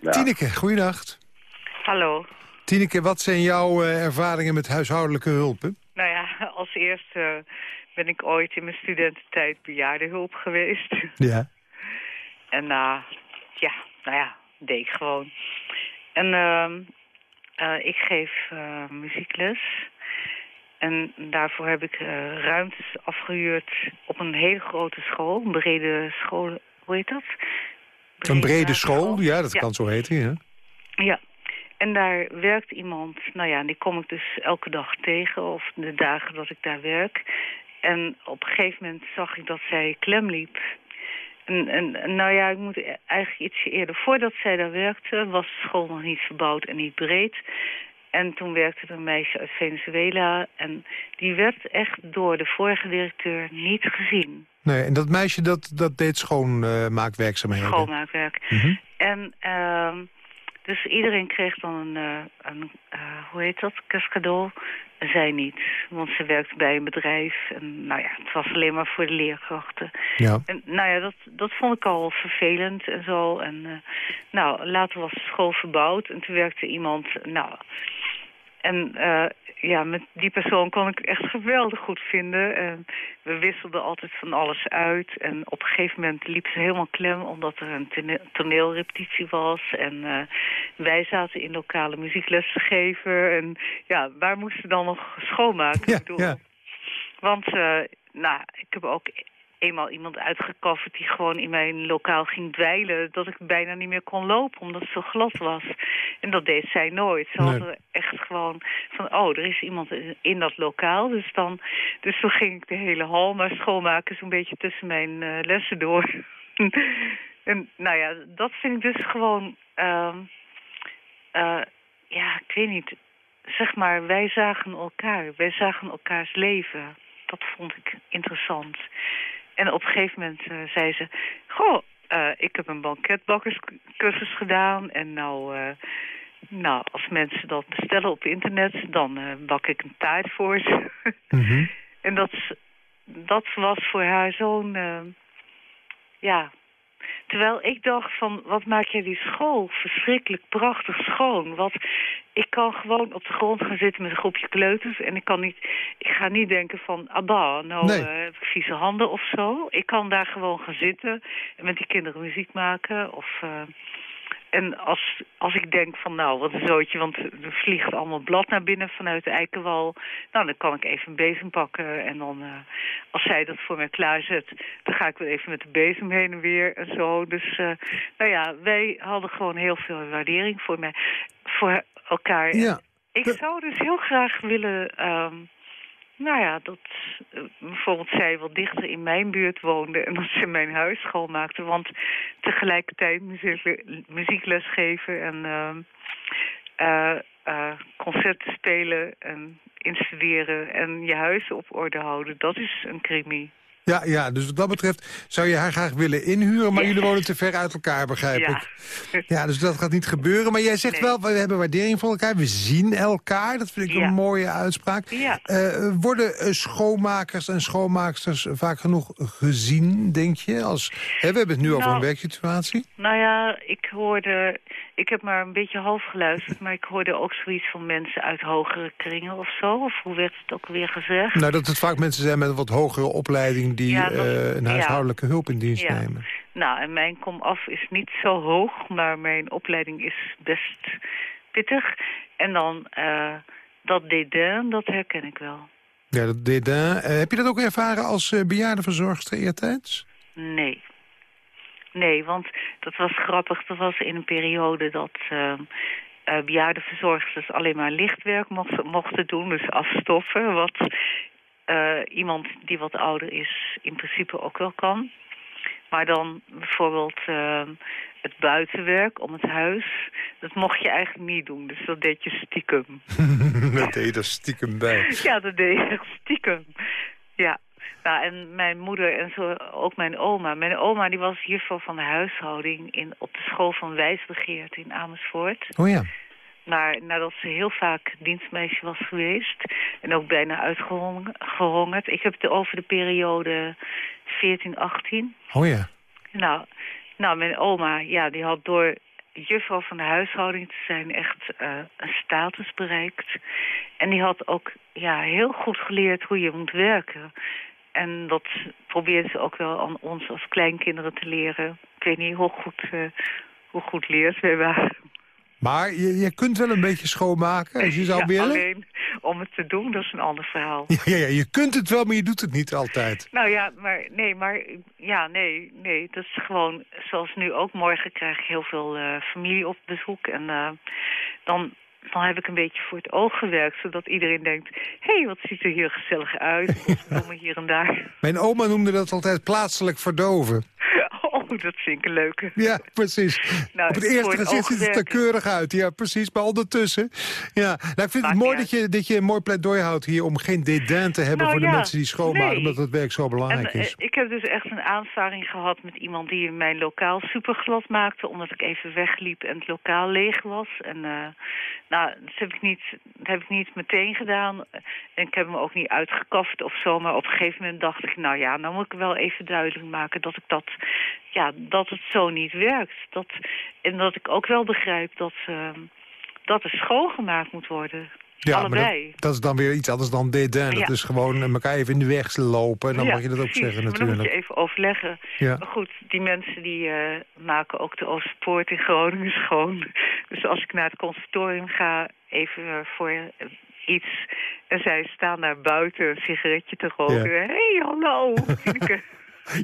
Ja. Tineke, goeienacht. Hallo. Tineke, wat zijn jouw eh, ervaringen met huishoudelijke hulpen? Nou ja, <laughs> als eerste ben ik ooit in mijn studententijd bejaardenhulp geweest. <laughs> Ja. En na, ja, nou ja, deed ik gewoon. En ehm, eh, ik geef eh, muziekles. En daarvoor heb ik eh, ruimtes afgehuurd op een hele grote school. Een brede school, hoe heet dat? Een brede school, ja, dat Ja. kan zo heten, ja. Ja, en daar werkt iemand, nou ja, en die kom ik dus elke dag tegen, of de dagen dat ik daar werk. En op een gegeven moment zag ik dat zij klem liep. En, en, en nou ja, ik moet e- eigenlijk ietsje eerder. Voordat zij daar werkte, was de school nog niet verbouwd en niet breed. En toen werkte er een meisje uit Venezuela. En die werd echt door de vorige directeur niet gezien. Nee, en dat meisje dat, dat deed schoonmaakwerkzaamheden. Schoonmaakwerk. Mhm. En ehm, dus iedereen kreeg dan een, eh, een eh, hoe heet dat, kerstcadeau. En zij niet, want ze werkte bij een bedrijf. En nou ja, het was alleen maar voor de leerkrachten. Ja. En nou ja, dat, dat vond ik al vervelend en zo. En eh, nou, later was de school verbouwd en toen werkte iemand, nou... En eh, ja, met die persoon kon ik echt geweldig goed vinden. En we wisselden altijd van alles uit. En op een gegeven moment liep ze helemaal klem omdat er een tone- toneelrepetitie was. En eh, wij zaten in lokale muziekles te geven. En ja, waar moesten dan nog schoonmaken? Ja, Ik bedoel, ja. Want, eh, nou, ik heb ook eenmaal iemand uitgekafferd die gewoon in mijn lokaal ging dweilen... dat ik bijna niet meer kon lopen, omdat het zo glad was. En dat deed zij nooit. Ze Nee. hadden echt gewoon van, oh, er is iemand in- in dat lokaal. Dus, dan, dus toen ging ik de hele hal maar schoonmaken, zo'n beetje tussen mijn eh, lessen door. <laughs> en nou ja, dat vind ik dus gewoon... ehm, eh, ja, ik weet niet. Zeg maar, wij zagen elkaar. Wij zagen elkaars leven. Dat vond ik interessant. En op een gegeven moment eh, zei ze... Goh, eh, ik heb een banketbakkerscursus gedaan. En nou, eh, nou, als mensen dat bestellen op internet... dan bak ik een taart voor ze. <laughs> En dat, dat was voor haar zo'n... ja, Terwijl ik dacht van, wat maak jij die school verschrikkelijk prachtig schoon. Wat, ik kan gewoon op de grond gaan zitten met een groepje kleuters. En ik, kan niet, ik ga niet denken van, abba, nou Nee. eh, heb ik vieze handen of zo. Ik kan daar gewoon gaan zitten en met die kinderen muziek maken. Of, eh, en als, als ik denk van, nou, wat een zootje, want er vliegt allemaal blad naar binnen vanuit de eikenwal. Nou, dan kan ik even een bezem pakken. En dan, eh, als zij dat voor mij klaarzet, dan ga ik wel even met de bezem heen en weer en zo. Dus, eh, nou ja, wij hadden gewoon heel veel waardering voor, mij, voor elkaar. Ja. Ik zou dus heel graag willen... ehm, nou ja, dat eh, bijvoorbeeld zij wat dichter in mijn buurt woonde en dat ze mijn huis schoonmaakte. Want tegelijkertijd muziek, muziekles geven en eh, eh, concerten spelen en instuderen en je huis op orde houden, dat is een crimi. Ja, ja, dus wat dat betreft zou je haar graag willen inhuren... maar jullie wonen te ver uit elkaar, begrijp Ja. ik. Ja, dus dat gaat niet gebeuren. Maar jij zegt Nee. wel, we hebben waardering voor elkaar. We zien elkaar. Dat vind ik Ja. een mooie uitspraak. Ja. Eh, worden eh, schoonmakers en schoonmaaksters vaak genoeg gezien, denk je? Als, hè, we hebben het nu over Nou, een werksituatie. Nou ja, ik hoorde, ik heb maar een beetje half geluisterd, maar ik hoorde ook zoiets van mensen uit hogere kringen of zo. Of hoe werd het ook weer gezegd? Nou, dat het vaak mensen zijn met een wat hogere opleiding... die Ja, dat- eh, een ja. huishoudelijke hulp in dienst Ja. nemen. Nou, en mijn komaf is niet zo hoog, maar mijn opleiding is best pittig. En dan eh, dat dédain, dat herken ik wel. Ja, dat dédain. Eh, heb je dat ook ervaren als bejaardenverzorgster eertijds? Nee. Nee, want dat was grappig. Dat was in een periode dat uh, uh, bejaardenverzorgsters alleen maar lichtwerk mochten, mochten doen. Dus afstoffen, wat uh, iemand die wat ouder is in principe ook wel kan. Maar dan bijvoorbeeld uh, het buitenwerk om het huis, dat mocht je eigenlijk niet doen. Dus dat deed je stiekem. <laughs> dat deed je er stiekem bij. Ja, dat deed je stiekem. Ja. Nou, en mijn moeder en zo ook mijn oma. Mijn oma die was juffrouw van de huishouding in, op de school van Wijsbegeerd in Amersfoort. Oh ja. Maar nadat ze heel vaak dienstmeisje was geweest en ook bijna uitgehongerd. Ik heb het over de periode 14, 18. Oh ja. Nou, nou, mijn oma, ja, die had door juffrouw van de huishouding te zijn echt uh, een status bereikt. En die had ook ja, heel goed geleerd hoe je moet werken. En dat probeerde ze ook wel aan ons als kleinkinderen te leren. Ik weet niet hoe goed, uh, hoe goed leert wij waren. Maar je, je kunt wel een beetje schoonmaken als je zou ja, willen? alleen om het te doen, dat is een ander verhaal. Ja, ja, ja, je kunt het wel, maar je doet het niet altijd. Nou ja, maar nee, maar ja, nee, nee. Dat is gewoon zoals nu ook. Morgen krijg ik heel veel uh, familie op bezoek. En uh, dan, dan heb ik een beetje voor het oog gewerkt. Zodat iedereen denkt, hé, hey, wat ziet er hier gezellig uit. Komen hier en daar. Mijn oma noemde dat altijd plaatselijk verdoven. Dat vind ik een leuke. Ja, precies. <laughs> Nou, Op het eerste gezicht ziet het er keurig uit. Ja, precies. Maar ondertussen... Ja. Nou, ik vind Maakt het mooi dat je, dat je een mooi pleidooi houdt hier... om geen dédain te hebben Nou, voor de mensen die schoonmaken... nee. omdat het werk zo belangrijk en, is. eh, ik heb dus echt een aanvaring gehad met iemand die mijn lokaal superglad maakte. Omdat ik even wegliep en het lokaal leeg was. En uh, nou, dat heb, ik niet, dat heb ik niet meteen gedaan. En ik heb me ook niet uitgekaft of zo. Maar op een gegeven moment dacht ik, nou ja, nou moet ik wel even duidelijk maken dat ik dat... Ja, dat het zo niet werkt. Dat, en dat ik ook wel begrijp dat, uh, dat er schoongemaakt moet worden. Ja, Allebei. Maar dat, dat, is dan weer iets anders dan dédain. Dat Ja. is gewoon elkaar even in de weg lopen. En dan ja, mag je dat ook precies. zeggen maar dan moet natuurlijk. je even overleggen. Ja. Maar goed, die mensen die uh, maken ook de Oostpoort in Groningen <laughs> schoon. Dus als ik naar het conservatorium ga, even uh, voor uh, iets... en zij staan daar buiten een sigaretje te roken. Hé, hey, hallo! <laughs>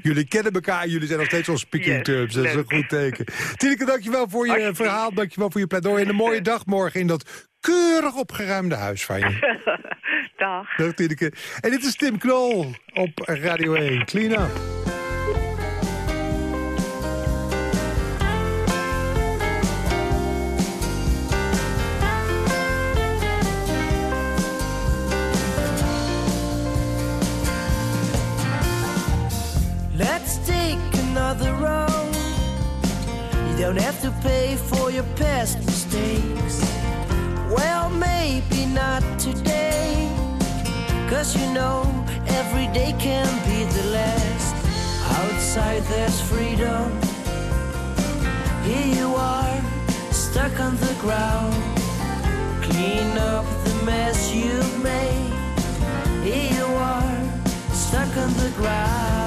jullie kennen elkaar, jullie zijn nog steeds on speaking Yes, terms. Dat is een goed teken. Tineke, dankjewel voor je Alsjeblieft. verhaal, dankjewel voor je pleidooi. En een mooie <laughs> dag morgen in dat keurig opgeruimde huis van je. <laughs> Dag. Dag Tineke. En dit is Tim Knol op Radio 1. Clean up. Don't have to pay for your past mistakes. Well, maybe not today. Cause you know, every day can be the last. Outside there's freedom. Here you are, stuck on the ground. Clean up the mess you've made. Here you are, stuck on the ground.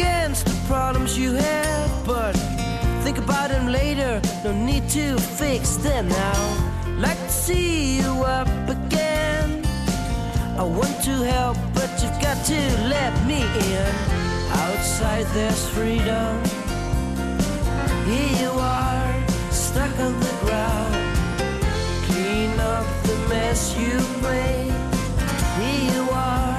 Against the problems you have, but think about them later. No need to fix them now. Like to see you up again. I want to help, but you've got to let me in. Outside there's freedom. Here you are, stuck on the ground. Clean up the mess you made. Here you are,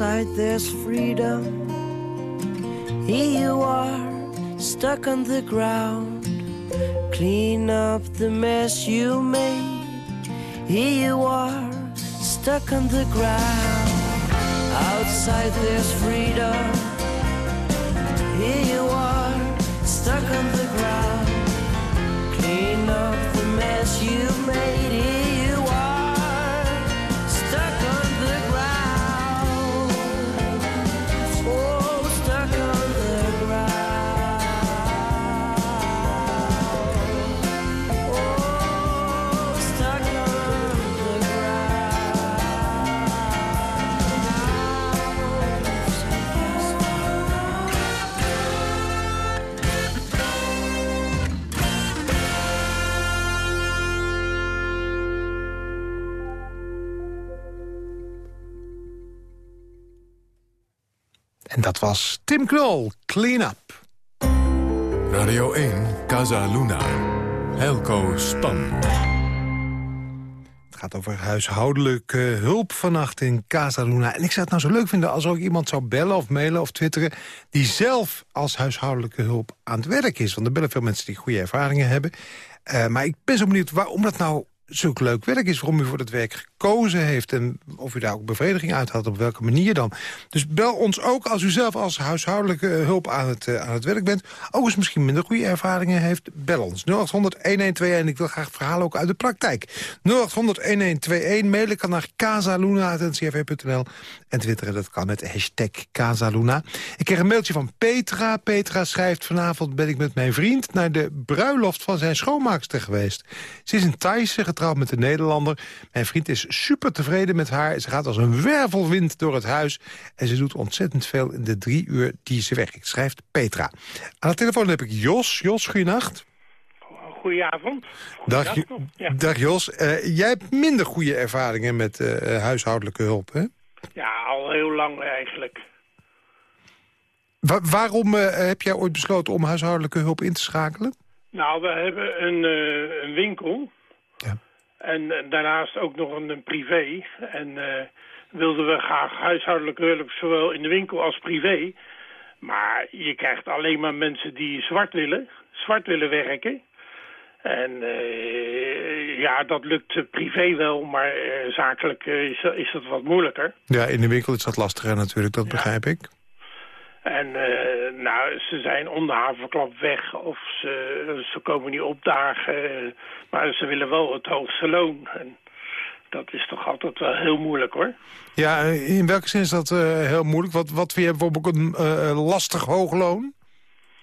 Outside there's freedom. Here you are, stuck on the ground. Clean up the mess you made. Here you are, stuck on the ground. Outside there's freedom. Here you are, stuck on the ground. Clean up the mess you made. Dat was Tim Knol, Clean Up. Radio 1, Casa Luna. Helco Span. Het gaat over huishoudelijke hulp vannacht in Casa Luna. En ik zou het nou zo leuk vinden als ook iemand zou bellen of mailen of twitteren... die zelf als huishoudelijke hulp aan het werk is. Want er bellen veel mensen die goede ervaringen hebben. Eh, maar ik ben zo benieuwd waarom dat nou zulk leuk werk is... waarom u voor dat werk gekozen heeft... en of u daar ook bevrediging uit had, op welke manier dan. Dus bel ons ook als u zelf als huishoudelijke hulp aan het, eh, aan het werk bent. Ook eens misschien minder goede ervaringen heeft, bel ons. 0800-1121, ik wil graag verhalen ook uit de praktijk. 0800-1121, mailen kan naar casaluna.ncrv.nl en twitteren, dat kan met hashtag Casaluna. Ik kreeg een mailtje van Petra. Petra schrijft, vanavond ben ik met mijn vriend... naar de bruiloft van zijn schoonmaakster geweest. Ze is een Thaise, getrouwd met een Nederlander. Mijn vriend is super tevreden met haar. Ze gaat als een wervelwind door het huis. En ze doet ontzettend veel in de drie uur die ze werkt, schrijft Petra. Aan de telefoon heb ik Jos. Jos, goeienacht. Goedenavond. Dag, ja. dag Jos. Eh, jij hebt minder goede ervaringen met eh, huishoudelijke hulp, hè? Ja, al heel lang eigenlijk. Wa- waarom eh, heb jij ooit besloten om huishoudelijke hulp in te schakelen? Nou, we hebben een, een winkel. En eh, daarnaast ook nog een, een privé. En eh, wilden we graag huishoudelijke hulp, zowel in de winkel als privé. Maar je krijgt alleen maar mensen die zwart willen, zwart willen werken. En eh, ja, dat lukt privé wel, maar zakelijk is, is dat wat moeilijker. Ja, in de winkel is dat lastiger natuurlijk, dat begrijp ik. En uh, nou, ze zijn om de haverklap weg of ze, ze komen niet opdagen. Maar ze willen wel het hoogste loon. En dat is toch altijd wel heel moeilijk hoor. Ja, in welke zin is dat uh, heel moeilijk? Wat, wat vind je bijvoorbeeld een uh, lastig hoog loon?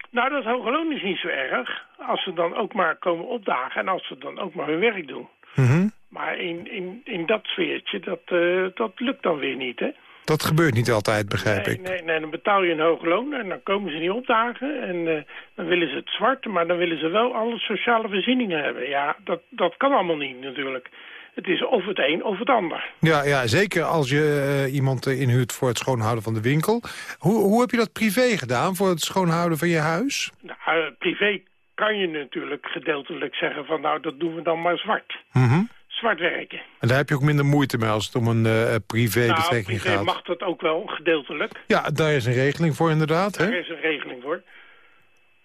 Nou, dat hoge loon is niet zo erg. Als ze dan ook maar komen opdagen en als ze dan ook maar hun werk doen. Mm -hmm. Maar in, in, in dat sfeertje, dat, dat lukt dan weer niet, hè? Dat gebeurt niet altijd, begrijp nee, ik. Nee, nee, dan betaal je een hoog loon en dan komen ze niet opdagen. En uh, dan willen ze het zwart, maar dan willen ze wel alle sociale voorzieningen hebben. Ja, dat, dat kan allemaal niet natuurlijk. Het is of het een of het ander. Ja, ja zeker als je uh, iemand inhuurt voor het schoonhouden van de winkel. Hoe, hoe heb je dat privé gedaan voor het schoonhouden van je huis? Nou, uh, privé kan je natuurlijk gedeeltelijk zeggen van nou, dat doen we dan maar zwart. Mm -hmm. Zwart werken. En daar heb je ook minder moeite mee als het om een uh, privé nou, betrekking privé gaat. mag dat ook wel, gedeeltelijk. Ja, daar is een regeling voor inderdaad. Daar hè? is een regeling voor.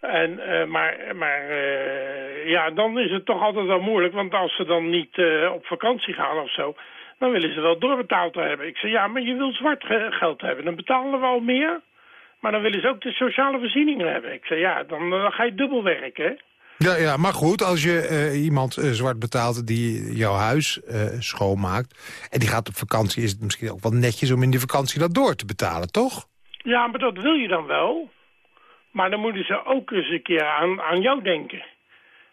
En, uh, maar maar uh, ja, dan is het toch altijd wel moeilijk. Want als ze dan niet uh, op vakantie gaan of zo... dan willen ze wel doorbetaald hebben. Ik zeg, ja, maar je wilt zwart geld hebben. Dan betalen we al meer. Maar dan willen ze ook de sociale voorzieningen hebben. Ik zeg, ja, dan, dan ga je dubbel werken? Ja, ja, maar goed, als je uh, iemand uh, zwart betaalt die jouw huis uh, schoonmaakt... en die gaat op vakantie, is het misschien ook wel netjes om in die vakantie dat door te betalen, toch? Ja, maar dat wil je dan wel. Maar dan moeten ze ook eens een keer aan, aan jou denken.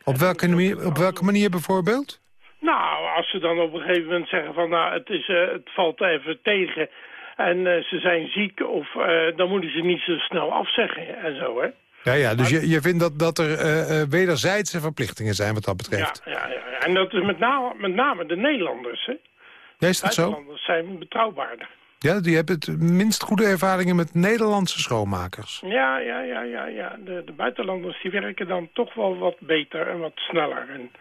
Op welke, manier, op welke manier bijvoorbeeld? Nou, als ze dan op een gegeven moment zeggen van... nou, het, is, het valt even tegen en ze zijn ziek... of dan moeten ze niet zo snel afzeggen en zo, hè? Ja, ja dus je, je vindt dat, dat er uh, wederzijdse verplichtingen zijn wat dat betreft. Ja, ja, ja. en dat is met name, met name de Nederlanders. Hè? Ja, is dat zo? Nederlanders zijn betrouwbaarder. Ja, die hebben het minst goede ervaringen met Nederlandse schoonmakers. Ja, ja, ja, ja. ja. De, de buitenlanders die werken dan toch wel wat beter en wat sneller. En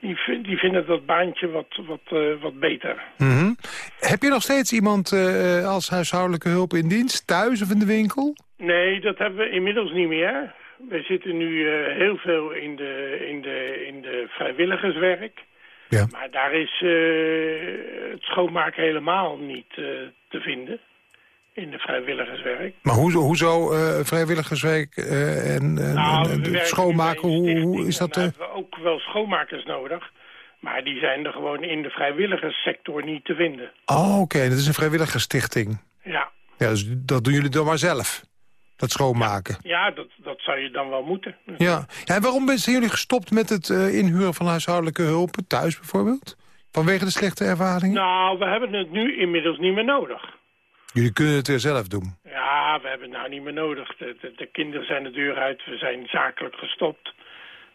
die, die vinden dat baantje wat, wat, uh, wat beter. Mm -hmm. Heb je nog steeds iemand uh, als huishoudelijke hulp in dienst, thuis of in de winkel? Nee, dat hebben we inmiddels niet meer. We zitten nu uh, heel veel in de, in de, in de vrijwilligerswerk. Ja. Maar daar is uh, het schoonmaken helemaal niet uh, te vinden. In de vrijwilligerswerk. Maar hoezo, hoezo vrijwilligerswerk en, nou, en, en schoonmaken, hoe, hoe is dat? We hebben ook wel schoonmakers nodig. Maar die zijn er gewoon in de vrijwilligerssector niet te vinden. Oh, oké. Okay. Dat is een vrijwilligersstichting. Ja. Ja, dus dat doen jullie dan maar zelf? Dat schoonmaken? Ja, dat, dat zou je dan wel moeten. Ja. ja en waarom zijn jullie gestopt met het uh, inhuren van huishoudelijke hulp? Thuis bijvoorbeeld? Vanwege de slechte ervaringen? Nou, we hebben het nu inmiddels niet meer nodig. Jullie kunnen het weer zelf doen? Ja, we hebben het nou niet meer nodig. De, de, de kinderen zijn de deur uit, we zijn zakelijk gestopt.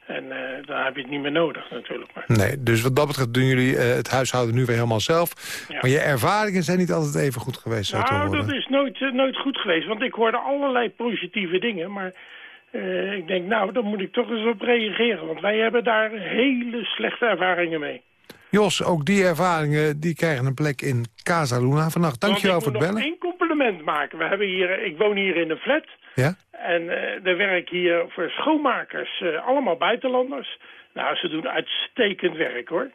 En uh, dan heb je het niet meer nodig natuurlijk. Maar. Nee, dus wat dat betreft doen jullie uh, het huishouden nu weer helemaal zelf. Ja. Maar je ervaringen zijn niet altijd even goed geweest, zo te Nou, dat is nooit, uh, nooit goed geweest. Want ik hoorde allerlei positieve dingen. Maar ik denk, nou, daar moet ik toch eens op reageren. Want wij hebben daar hele slechte ervaringen mee. Jos, ook die ervaringen die krijgen een plek in Casa Luna vannacht. Dankjewel voor het bellen. Ik wil één compliment maken. We hebben hier, ik woon hier in een flat. Ja? En uh, er werken hier voor schoonmakers, uh, allemaal buitenlanders. Nou, ze doen uitstekend werk, hoor.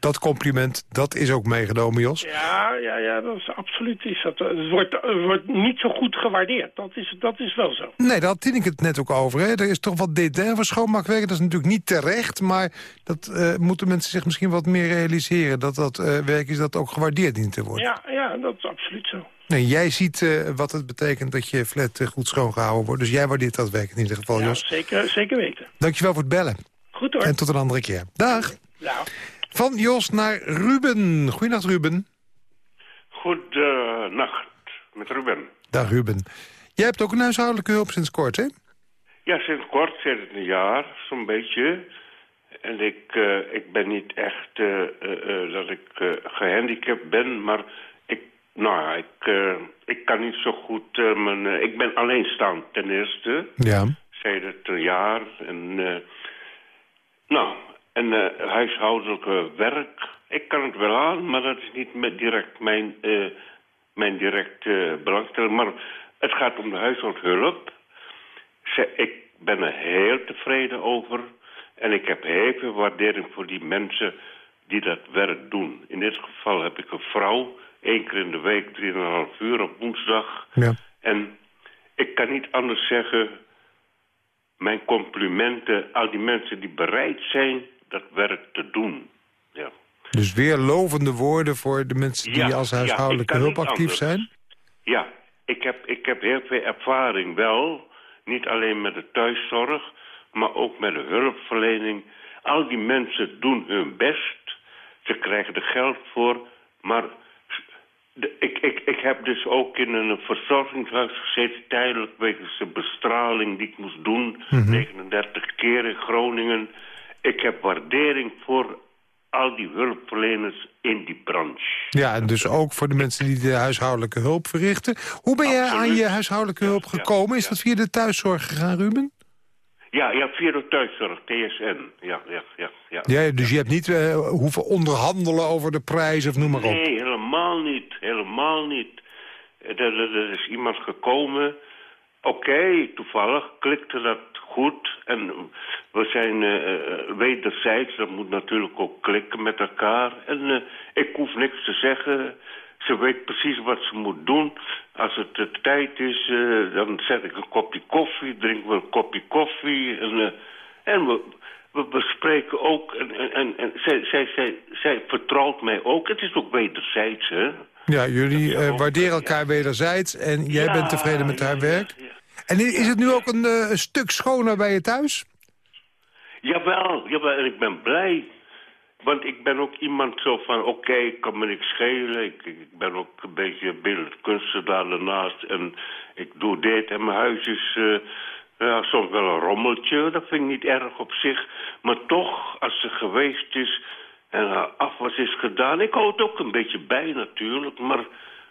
Dat compliment, dat is ook meegenomen, Jos. Ja, ja, ja, dat is absoluut. Is dat, het, wordt, het wordt niet zo goed gewaardeerd. Dat is, dat is wel zo. Nee, daar had ik het net ook over. Hè. Er is toch wat dédain voor schoonmaakwerk. Dat is natuurlijk niet terecht, maar dat uh, moeten mensen zich misschien wat meer realiseren. Dat dat werk is dat ook gewaardeerd dient te worden. Ja, ja dat is absoluut zo. Nee, jij ziet uh, wat het betekent dat je flat uh, goed schoongehouden wordt. Dus jij waardeert dat werk in ieder geval, ja, Jos. Zeker, zeker weten. Dankjewel voor het bellen. Goed hoor. En tot een andere keer. Dag. Ja. Van Jos naar Ruben. Goedenacht, Ruben. Goedenacht, met Ruben. Dag, Ruben. Jij hebt ook een huishoudelijke hulp sinds kort, hè? Ja, sinds kort, sinds een jaar, zo'n beetje. En ik, uh, ik ben niet echt uh, uh, dat ik gehandicapt ben, maar nou, ik, ik kan niet zo goed... mijn, ik ben alleenstaand ten eerste. Ja. Sedert een jaar. En, nou, en huishoudelijke werk, ik kan het wel aan, maar dat is niet met direct mijn, mijn direct belangstelling. Maar het gaat om de huishoudhulp. Ik ben er heel tevreden over... En ik heb heel veel waardering voor die mensen die dat werk doen. In dit geval heb ik een vrouw, één keer in de week, drieënhalf uur op woensdag. Ja. En ik kan niet anders zeggen... mijn complimenten aan die mensen die bereid zijn dat werk te doen. Ja. Dus weer lovende woorden voor de mensen die Ja, als ja, huishoudelijke kan hulp actief zijn? Ja, ik heb, ik heb heel veel ervaring wel. Niet alleen met de thuiszorg, maar ook met de hulpverlening. Al die mensen doen hun best. Ze krijgen er geld voor. Maar de- ik, ik, ik heb dus ook in een verzorgingshuis gezeten... tijdelijk wegens de bestraling die ik moest doen. 39 keer in Groningen. Ik heb waardering voor al die hulpverleners in die branche. Ja, en dus ook voor de mensen die de huishoudelijke hulp verrichten. Hoe ben jij aan je huishoudelijke hulp gekomen? Is dat via de thuiszorg gegaan, Ruben? Ja, ja, via de thuiszorg, TSN. Ja, ja, ja. ja. Ja, dus je hebt niet eh, hoeven onderhandelen over de prijs of noem maar op. Nee, helemaal niet. Helemaal niet. Er, is iemand gekomen. Oké, toevallig klikte dat goed. En we zijn eh, eh, wederzijds, dat moet natuurlijk ook klikken met elkaar. En ik hoef niks te zeggen. Ze weet precies wat ze moet doen. Als het de tijd is, eh, dan zet ik een kopje koffie, drinken we een kopje koffie. En, eh, en we, we bespreken ook, en, en, en, zij, zij, zij, zij vertrouwt mij ook. Het is ook wederzijds, hè. Ja, jullie eh, waarderen elkaar wederzijds en jij Ja, bent tevreden met haar werk. En is het nu ook een, eh, een stuk schoner bij je thuis? Jawel, jawel, en ik ben blij. Want ik ben ook iemand zo van, oké, ik kan me niks schelen. Ik, ik ben ook een beetje beeldend kunstenaar daarnaast. En ik doe dit en mijn huis is eh, ja, soms wel een rommeltje. Dat vind ik niet erg op zich. Maar toch, als ze geweest is en haar afwas is gedaan... Ik hou het ook een beetje bij natuurlijk, maar...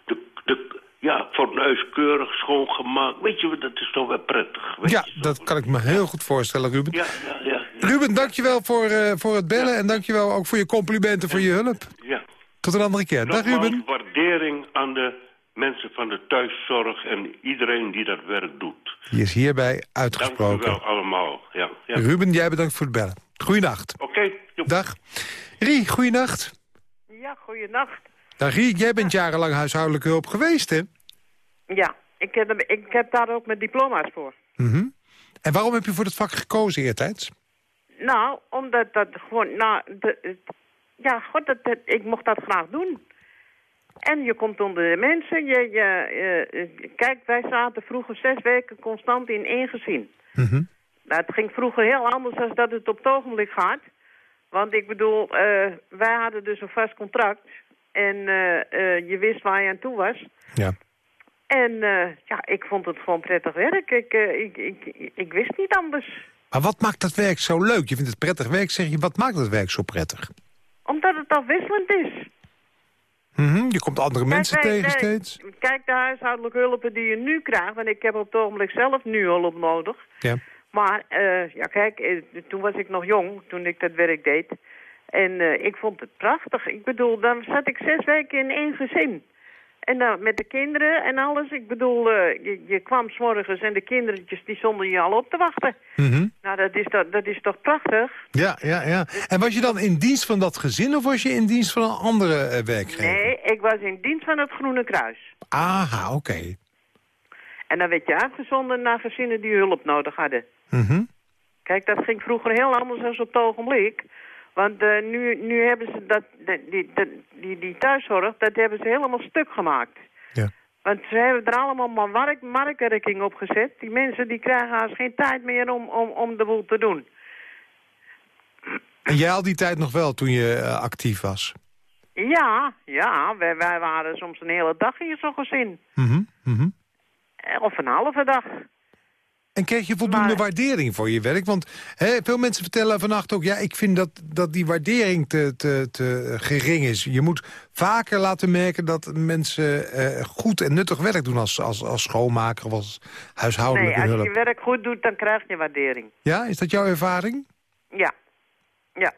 De, de, ja, fornuis keurig schoongemaakt. Weet je, dat is toch wel prettig. Weet Ja, dat kan ik me heel goed voorstellen, Ruben. Ja, ja, ja. Ruben, dankjewel voor, eh, voor het bellen en dankjewel ook voor je complimenten voor je hulp. ja. Tot een andere keer. Dag Ruben. waardering aan de mensen van de thuiszorg en iedereen die dat werk doet. Die is hierbij Dank u uitgesproken. wel allemaal. Ja, ja. Ruben, jij bedankt voor het bellen. Goeienacht. Oké. Dag. Rie, goeienacht. Ja, goeienacht. Dag Rie, jij bent jarenlang huishoudelijke hulp geweest, hè? Ja, ik heb, ik heb daar ook mijn diploma's voor. Mhm. En waarom heb je voor het vak gekozen eertijds? Nou, omdat dat gewoon... Nou, de, ja, god, dat, dat- ik mocht dat graag doen. En je komt onder de mensen. Je, je, eh, eh, kijk, wij zaten vroeger zes weken constant in één gezin. Mhm. Nou, het ging vroeger heel anders dan dat het op het ogenblik gaat. Want ik bedoel, eh, wij hadden dus een vast contract. En eh, eh, je wist waar je aan toe was. Ja. En eh, ja, ik vond het gewoon prettig werk. Ik, ik, ik, ik, wist niet anders. Maar wat maakt dat werk zo leuk? Je vindt het prettig werk, zeg je. Wat maakt dat werk zo prettig? Omdat het afwisselend is. Mhm, Je komt andere mensen wij- tegen wij- steeds. Kijk, de huishoudelijke hulpen die je nu krijgt... want ik heb op het ogenblik zelf nu hulp nodig. Ja. Maar, ja kijk, toen was ik nog jong, toen ik dat werk deed. En eh, ik vond het prachtig. Ik bedoel, dan zat ik zes weken in één gezin. En dan met de kinderen en alles. Ik bedoel, eh, je, je kwam s'morgens en de kindertjes die stonden je al op te wachten. Mhm. Nou, dat is, toch, dat is toch prachtig? Ja, ja, ja. En was je dan in dienst van dat gezin of was je in dienst van een andere eh, werkgever? Nee, ik was in dienst van het Groene Kruis. Aha, oké. En dan werd je uitgezonden naar gezinnen die hulp nodig hadden. Mhm. Kijk, dat ging vroeger heel anders dan op het ogenblik. Want eh, nu, nu hebben ze dat, die, die, die, die thuiszorg, dat hebben ze helemaal stuk gemaakt. Ja. Want ze hebben er allemaal maar mark, markwerking op gezet. Die mensen die krijgen haast geen tijd meer om, om, om de boel te doen. En jij al die tijd nog wel toen je eh, actief was? Ja, ja, wij, wij waren soms een hele dag in zo'n gezin. Mhm. Eh, Of een halve dag. En kreeg je voldoende waardering voor je werk? Want hè, veel mensen vertellen vannacht ook... ja, ik vind dat, dat die waardering te, te, te gering is. Je moet vaker laten merken dat mensen eh, goed en nuttig werk doen... als, als, als schoonmaker of als huishoudelijke nee, als hulp. je werk goed doet, dan krijg je waardering. Ja, is dat jouw ervaring? Ja, ja.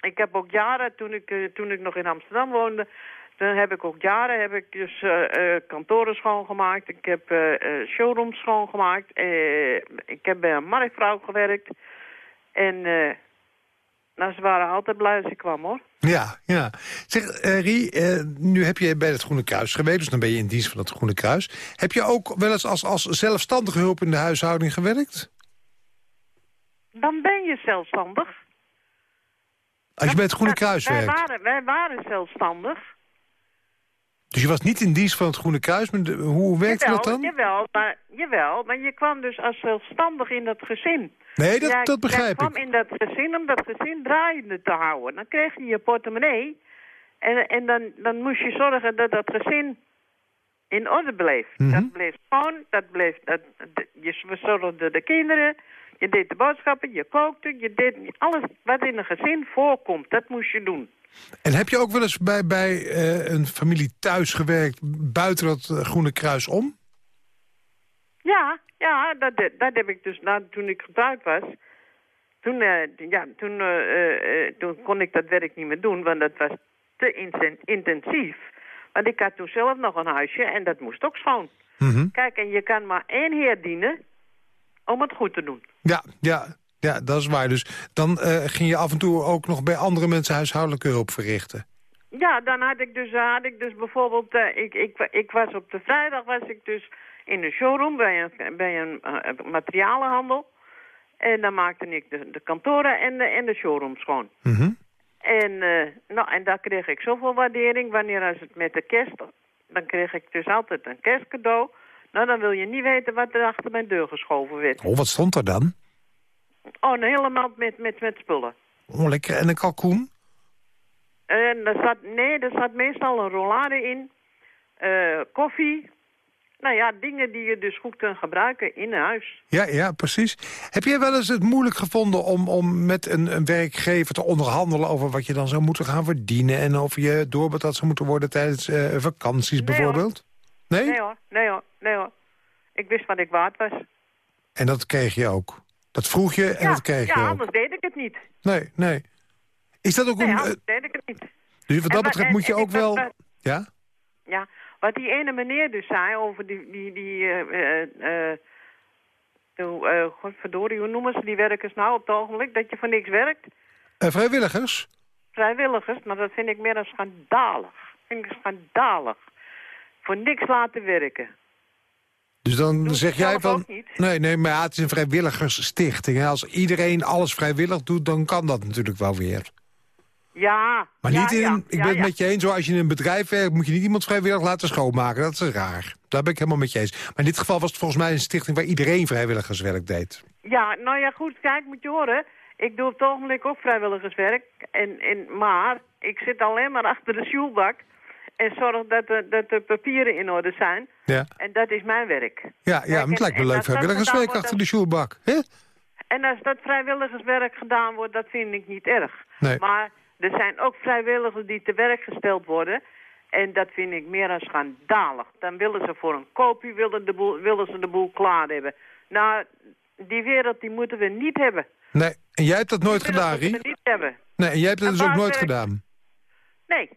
Ik heb ook jaren, toen ik, eh, toen ik nog in Amsterdam woonde... dan heb ik ook jaren heb ik dus eh, kantoren schoongemaakt. Ik heb eh, showrooms schoongemaakt. Ik heb bij een marktvrouw gewerkt. En Nou, ze waren altijd blij als ik kwam, hoor. Ja, ja. Zeg, Rie, nu heb je bij het Groene Kruis gewerkt... dus dan ben je in dienst van het Groene Kruis. Heb je ook wel eens als, als zelfstandige hulp in de huishouding gewerkt? Dan ben je zelfstandig. Als je bij het Groene Kruis wij werkt? Waren, wij waren zelfstandig. Dus je was niet in dienst van het Groene Kruis, maar de- hoe werkte jawel, dat dan? Jawel maar, jawel, maar je kwam dus als zelfstandig in dat gezin. Nee, dat, Jij- dat begrijp jij kwam ik. in dat gezin om dat gezin draaiende te houden. Dan kreeg je je portemonnee. En, en dan, dan moest je zorgen dat dat gezin in orde bleef. Mhm. Dat bleef schoon, dat bleef... Dat, je verzorgde de kinderen, je deed de boodschappen, je kookte, je deed alles wat in een gezin voorkomt. Dat moest je doen. En heb je ook wel eens bij, bij eh, een familie thuis gewerkt... buiten dat eh, Groene Kruis om? Ja, ja, dat, dat heb ik dus nou, toen ik getrouwd was. Toen, eh, ja, toen, toen kon ik dat werk niet meer doen, want dat was te inten- intensief. Want ik had toen zelf nog een huisje en dat moest ook schoon. Mhm. Kijk, en je kan maar één heer dienen om het goed te doen. Ja, ja, ja, dat is waar. Dus dan eh, ging je af en toe ook nog bij andere mensen huishoudelijke hulp verrichten. Ja, dan had ik dus, had ik dus bijvoorbeeld... eh, ik, ik, ik was op de vrijdag was ik dus in de showroom bij een, bij een eh, materialenhandel. En dan maakte ik de, de kantoren en de, en de showroom schoon. Mhm. En, nou, en daar kreeg ik zoveel waardering. Wanneer als het met de kerst... Dan kreeg ik dus altijd een kerstcadeau. Nou, dan wil je niet weten wat er achter mijn deur geschoven werd. Oh, wat stond er dan? Oh, een hele mand met, met, met spullen. Oh, lekker. En een kalkoen? En er zat, nee, er zat meestal een rollade in. eh, koffie. Nou ja, dingen die je dus goed kunt gebruiken in huis. Ja, ja, precies. Heb jij wel eens het moeilijk gevonden om, om met een, een werkgever te onderhandelen... over wat je dan zou moeten gaan verdienen... en of je doorbetaald zou moeten worden tijdens eh, vakanties bijvoorbeeld? Nee? Nee hoor, nee hoor, nee hoor. Ik wist wat ik waard was. En dat kreeg je ook? Dat vroeg je en ja, dat kreeg ja, je ook? anders deed ik het niet. Nee, nee. Is dat ook Nee, een... anders eh, deed ik het niet. dus wat En dat betreft en- moet je ook wel... Ja? Ja, wat die ene meneer dus zei over die... die, die eh, eh, eh, hoe, eh, godverdorie, hoe noemen ze die werkers nou op het ogenblik? Dat je voor niks werkt? Eh, vrijwilligers? Vrijwilligers, maar dat vind ik meer dan schandalig. vind ik schandalig. Voor niks laten werken. Dus dan Doe zeg jij van... Nee, nee, maar ja, het is een vrijwilligersstichting. hè. Als iedereen alles vrijwillig doet, dan kan dat natuurlijk wel weer. Ja, Maar ja, niet in, ja, ik ben het met je eens, hoor, als je in een bedrijf werkt... moet je niet iemand vrijwillig laten schoonmaken. Dat is raar. Daar ben ik helemaal met je eens. Maar in dit geval was het volgens mij een stichting... waar iedereen vrijwilligerswerk deed. Ja, nou ja, goed, kijk, moet je horen. Ik doe op het ogenblik ook vrijwilligerswerk. En, en, maar ik zit alleen maar <laughs> achter de sjoelbak. En zorg dat de, dat de papieren in orde zijn. Ja, En dat is mijn werk. ja, ja maar het lijkt me leuk vrijwilligerswerk achter de sjoelbak. hè? En als dat vrijwilligerswerk gedaan wordt, dat vind ik niet erg. Nee. Maar er zijn ook vrijwilligers die te werk gesteld worden. En dat vind ik meer dan schandalig. Dan willen ze voor een kopie willen, de boel, willen ze de boel klaar hebben. Nou, die wereld die moeten we niet hebben. Nee, en jij hebt dat nooit gedaan, Rie? we niet hebben. Nee, en jij hebt dat dus ook nooit gedaan. Nee,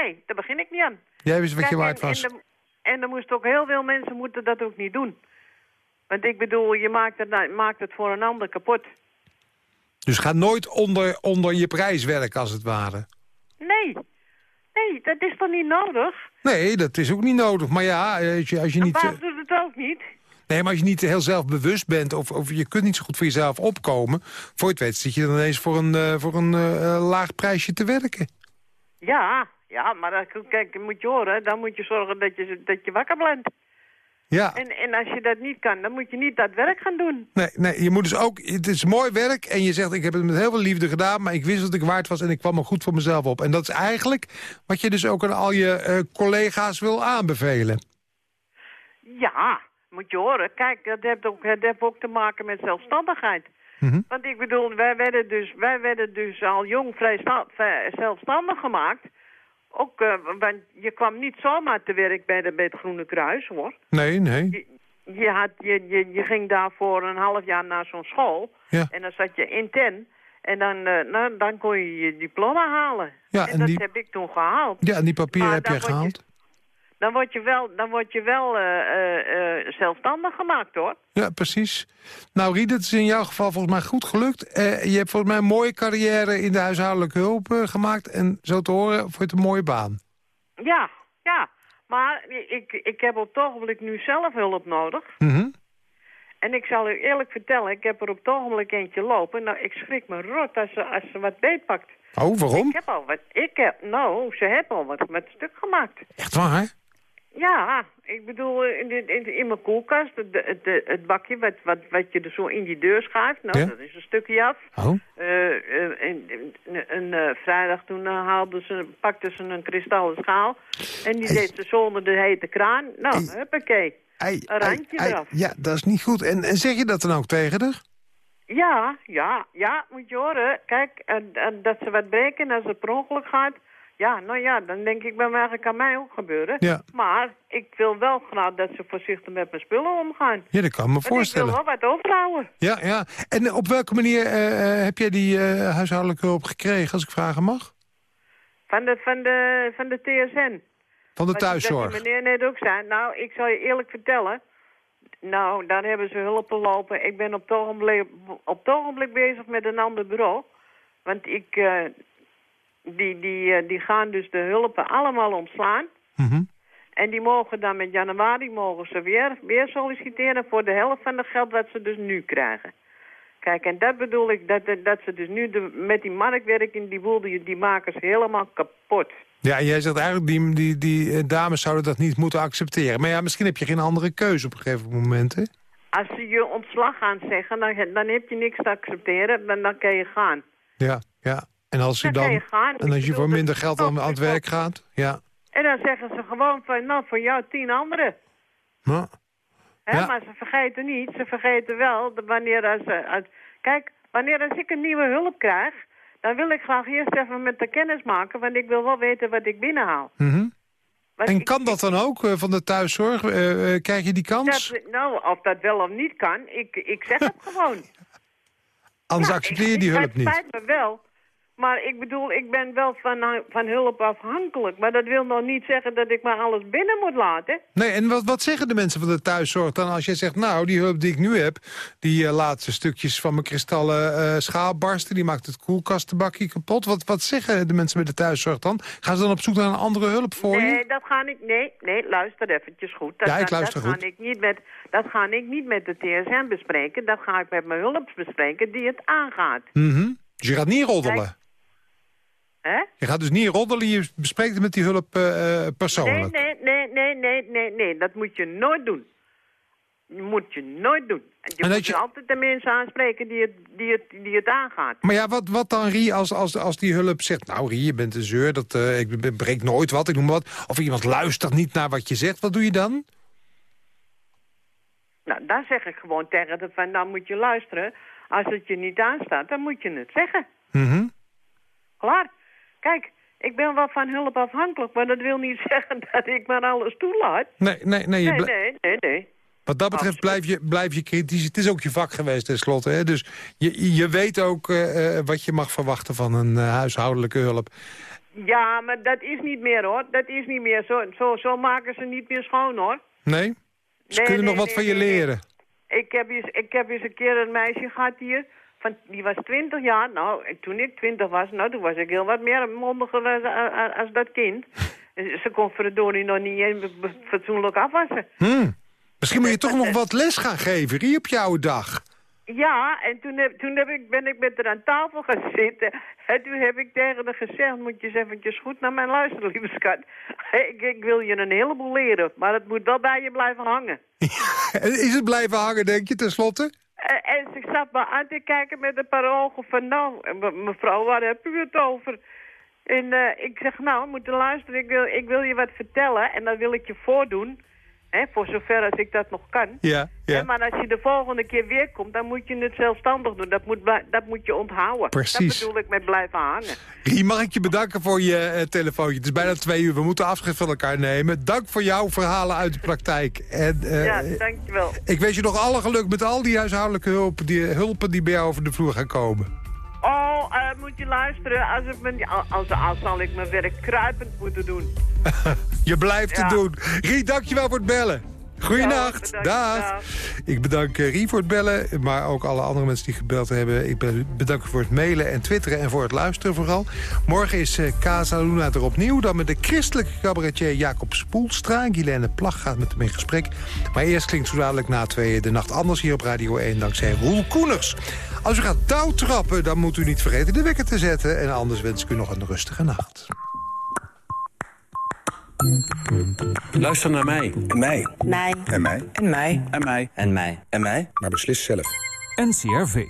nee, daar begin ik niet aan. Jij wist wat je waard was. En, en er moesten ook heel veel mensen moeten dat ook niet doen. Want ik bedoel, je maakt het, nou- maakt het voor een ander kapot. Dus ga nooit onder, onder je prijs werken, als het ware. Nee, nee, dat is toch niet nodig? Nee, dat is ook niet nodig. Maar ja, als je, als je niet... eh, baas doet het ook niet. Nee, maar als je niet heel zelfbewust bent... of, of je kunt niet zo goed voor jezelf opkomen... voor je het weet zit je dan ineens voor een, eh, voor een eh, eh, laag prijsje te werken. Ja, ja, maar dat, kijk, moet je horen, dan moet je zorgen dat je, dat je wakker blijft. Ja, En, en als je dat niet kan, dan moet je niet dat werk gaan doen. nee, nee, je moet dus ook... Het is mooi werk en je zegt... ik heb het met heel veel liefde gedaan... maar ik wist wat ik waard was en ik kwam er goed voor mezelf op. En dat is eigenlijk wat je dus ook aan al je eh, collega's wil aanbevelen. Ja, moet je horen. Kijk, dat heeft ook, dat heeft ook te maken met zelfstandigheid. Mhm. Want ik bedoel, wij werden dus, wij werden dus al jong vrij zelfstandig gemaakt. Ook, eh, want je kwam niet zomaar te werk bij, de, bij het Groene Kruis, hoor. Nee, nee. Je, had, je, je, je ging daarvoor een half jaar naar zo'n school. Ja. En dan zat je intern. En dan, eh, nou, dan kon je je diploma halen. Ja, en, en dat die- heb ik toen gehaald. Ja, en die papieren heb jij je- gehaald. Dan word je wel, dan word je wel eh, eh, eh, zelfstandig gemaakt, hoor. Ja, precies. Nou, Riet, het is in jouw geval volgens mij goed gelukt. Je hebt volgens mij een mooie carrière in de huishoudelijke hulp gemaakt. En zo te horen, voor het een mooie baan. Ja, ja. Maar ik, ik heb op het ogenblik nu zelf hulp nodig. Mhm. En ik zal u eerlijk vertellen, ik heb er op het ogenblik eentje lopen. Nou, ik schrik me rot als ze, als ze wat beetpakt. Oh, waarom? Ik heb al wat, ik heb, nou, ze hebben al wat met stuk gemaakt. Echt waar? Ja, ik bedoel, eh, in, in, in mijn koelkast, het, het, bakje wat, wat, wat je er zo in die deur schuift, nou, Ja. dat is een stukje af. Oh. Eh, eh, en- en- een eh, vrijdag toen eh, haalden ze, pakten ze een kristallen schaal en die deed ze zo onder de hete kraan. Nou, huppakee, Ei, een randje ei. eraf. Ja, dat is niet goed. En, en zeg je dat dan ook tegen haar? Ja, ja, ja, moet je horen. Kijk, en, en dat ze wat breken als het per ongeluk gaat. Ja, nou ja, dan denk ik bij mij eigenlijk kan mij ook gebeuren. Ja. Maar ik wil wel graag dat ze voorzichtig met mijn spullen omgaan. Ja, dat kan ik me Want voorstellen. ik wil wel wat overhouden. Ja, ja. En op welke manier eh, eh, heb jij die eh, huishoudelijke hulp gekregen, als ik vragen mag? Van de, van de, van de TSN. Van de Wat thuiszorg? Dat meneer net ook zei. Nou, ik zal je eerlijk vertellen. Nou, daar hebben ze hulpen lopen. Ik ben op het ogenblik, op het ogenblik bezig met een ander bureau. Want ik, die, die, eh, die gaan dus de hulpen allemaal ontslaan. Mhm. En die mogen dan met januari mogen ze weer, weer solliciteren voor de helft van het geld wat ze dus nu krijgen. Kijk, en dat bedoel ik, dat, dat ze dus nu de, met die marktwerking, die boel, die, die maken ze helemaal kapot. Ja, en jij zegt eigenlijk, die, die, die eh, dames zouden dat niet moeten accepteren. Maar ja, misschien heb je geen andere keuze op een gegeven moment, hè? Als ze je ontslag gaan zeggen, dan, dan heb je niks te accepteren, dan, dan kan je gaan. Ja, ja. En als je Dan je en als je voor minder geld aan, aan het werk gaat, ja. En dan zeggen ze gewoon van, nou, voor jou tien anderen. Maar, Hè? Ja. Maar ze vergeten niet, ze vergeten wel, wanneer als, ze- als... Kijk, wanneer als ik een nieuwe hulp krijg, dan wil ik graag eerst even met de kennis maken, want ik wil wel weten wat ik binnenhaal. Want En ik- kan dat dan ook eh, van de thuiszorg? Eh, eh, krijg je die kans? Dat, nou, of dat wel of niet kan, ik, ik zeg het <laughs> gewoon. Anders Ja, accepteer je die hulp Het niet. spijt me wel. Maar ik bedoel, ik ben wel van, van hulp afhankelijk. Maar dat wil nog niet zeggen dat ik maar alles binnen moet laten. Nee, en wat, wat zeggen de mensen van de thuiszorg dan als jij zegt... nou, die hulp die ik nu heb, die eh, laat de stukjes van mijn kristallen eh, schaal barsten... die maakt het koelkastenbakje kapot. Wat, wat zeggen de mensen bij de thuiszorg dan? Gaan ze dan op zoek naar een andere hulp voor nee, je? dat ga ik... Nee, nee, luister eventjes goed. Dat, Ja, ik dat- luister dat goed. Ga ik niet met, dat ga ik niet met de TSN bespreken. Dat ga ik met mijn hulp bespreken die het aangaat. Mhm. Dus je gaat niet roddelen? Hè? Je gaat dus niet roddelen, je bespreekt het met die hulp eh, eh, persoonlijk? Nee, nee, nee, nee, nee, nee. Dat moet je nooit doen. Dat moet je nooit doen. Je En moet je- altijd de mensen aanspreken die het, die het, die het aangaat. Maar ja, wat, wat dan, Rie, als, als, als die hulp zegt... nou, Rie, je bent een zeur, dat, eh, ik breek nooit wat, ik noem maar wat. Of iemand luistert niet naar wat je zegt, wat doe je dan? Nou, daar zeg ik gewoon tegen de van, dan moet je luisteren. Als het je niet aanstaat, dan moet je het zeggen. Mhm. Klaar. Kijk, ik ben wel van hulp afhankelijk, maar dat wil niet <laughs> zeggen dat ik maar alles toelaat. Nee, nee, nee. Nee, nee, nee, nee. Wat dat betreft blijf je, blijf je kritisch. Het is ook je vak geweest tenslotte. Hè? Dus je, je weet ook eh, eh, wat je mag verwachten van een eh, huishoudelijke hulp. Ja, maar dat is niet meer hoor. Dat is niet meer. Zo, zo, zo maken ze niet meer schoon hoor. Nee? Ze Nee, kunnen nee, nog wat van je leren. Ik heb, eens, ik heb eens een keer een meisje gehad hier. Van, die was 20 jaar. Nou, en toen ik 20 was, nou, toen was ik heel wat meer mondiger als, als, als dat kind. Ze kon verdorie nog niet eens fatsoenlijk afwassen. Hmm. Misschien moet je toch nog wat les gaan geven, Rie, op jouw dag. Ja, en toen, heb, toen heb ik, ben ik met haar aan tafel gaan zitten. En toen heb ik tegen haar gezegd, moet je eens eventjes goed naar mij luisteren, lieve schat. Ik, ik wil je een heleboel leren, maar het moet wel bij je blijven hangen. En <laughs> is het blijven hangen, denk je, tenslotte? En, en ze zat me aan te kijken met een paar ogen van, nou, me- mevrouw, waar heb u het over? En eh, ik zeg, nou, we moeten luisteren, ik wil je wat vertellen en dan wil ik je voordoen. Hè, voor zover als ik dat nog kan. Ja, Hè, maar als je de volgende keer weer komt, dan moet je het zelfstandig doen. Dat moet, dat moet je onthouden. Precies. Dat bedoel ik met blijven hangen. Rie, mag ik je bedanken voor je eh, telefoontje? Het is bijna twee uur, we moeten afscheid van elkaar nemen. Dank voor jouw verhalen uit de praktijk. En, eh, ja, dankjewel. Ik wens je nog alle geluk met al die huishoudelijke hulpen die, hulpen die bij jou over de vloer gaan komen. Oh, eh, moet je luisteren. Als, ik me, als, als zal ik mijn werk kruipend moeten doen. <laughs> Je blijft Ja. het doen. Rie, dankjewel voor het bellen. Goeienacht. Ja. Dag. Ik bedank eh, Rie voor het bellen, maar ook alle andere mensen die gebeld hebben. Ik be- bedank u voor het mailen en twitteren en voor het luisteren vooral. Morgen is eh, Casa Luna er opnieuw. Dan met de christelijke cabaretier Jacob Spoelstra. Guilaine Plag gaat met hem in gesprek. Maar eerst klinkt zo dadelijk na tweeën de nacht anders hier op Radio 1... dankzij Roel Koeners. Als u gaat touwtrappen, dan moet u niet vergeten de wekker te zetten. En anders wens ik u nog een rustige nacht. Luister naar mij. En mij. Mij. En mij. En mij. En mij. En mij. En mij. Maar beslis zelf. NCRV.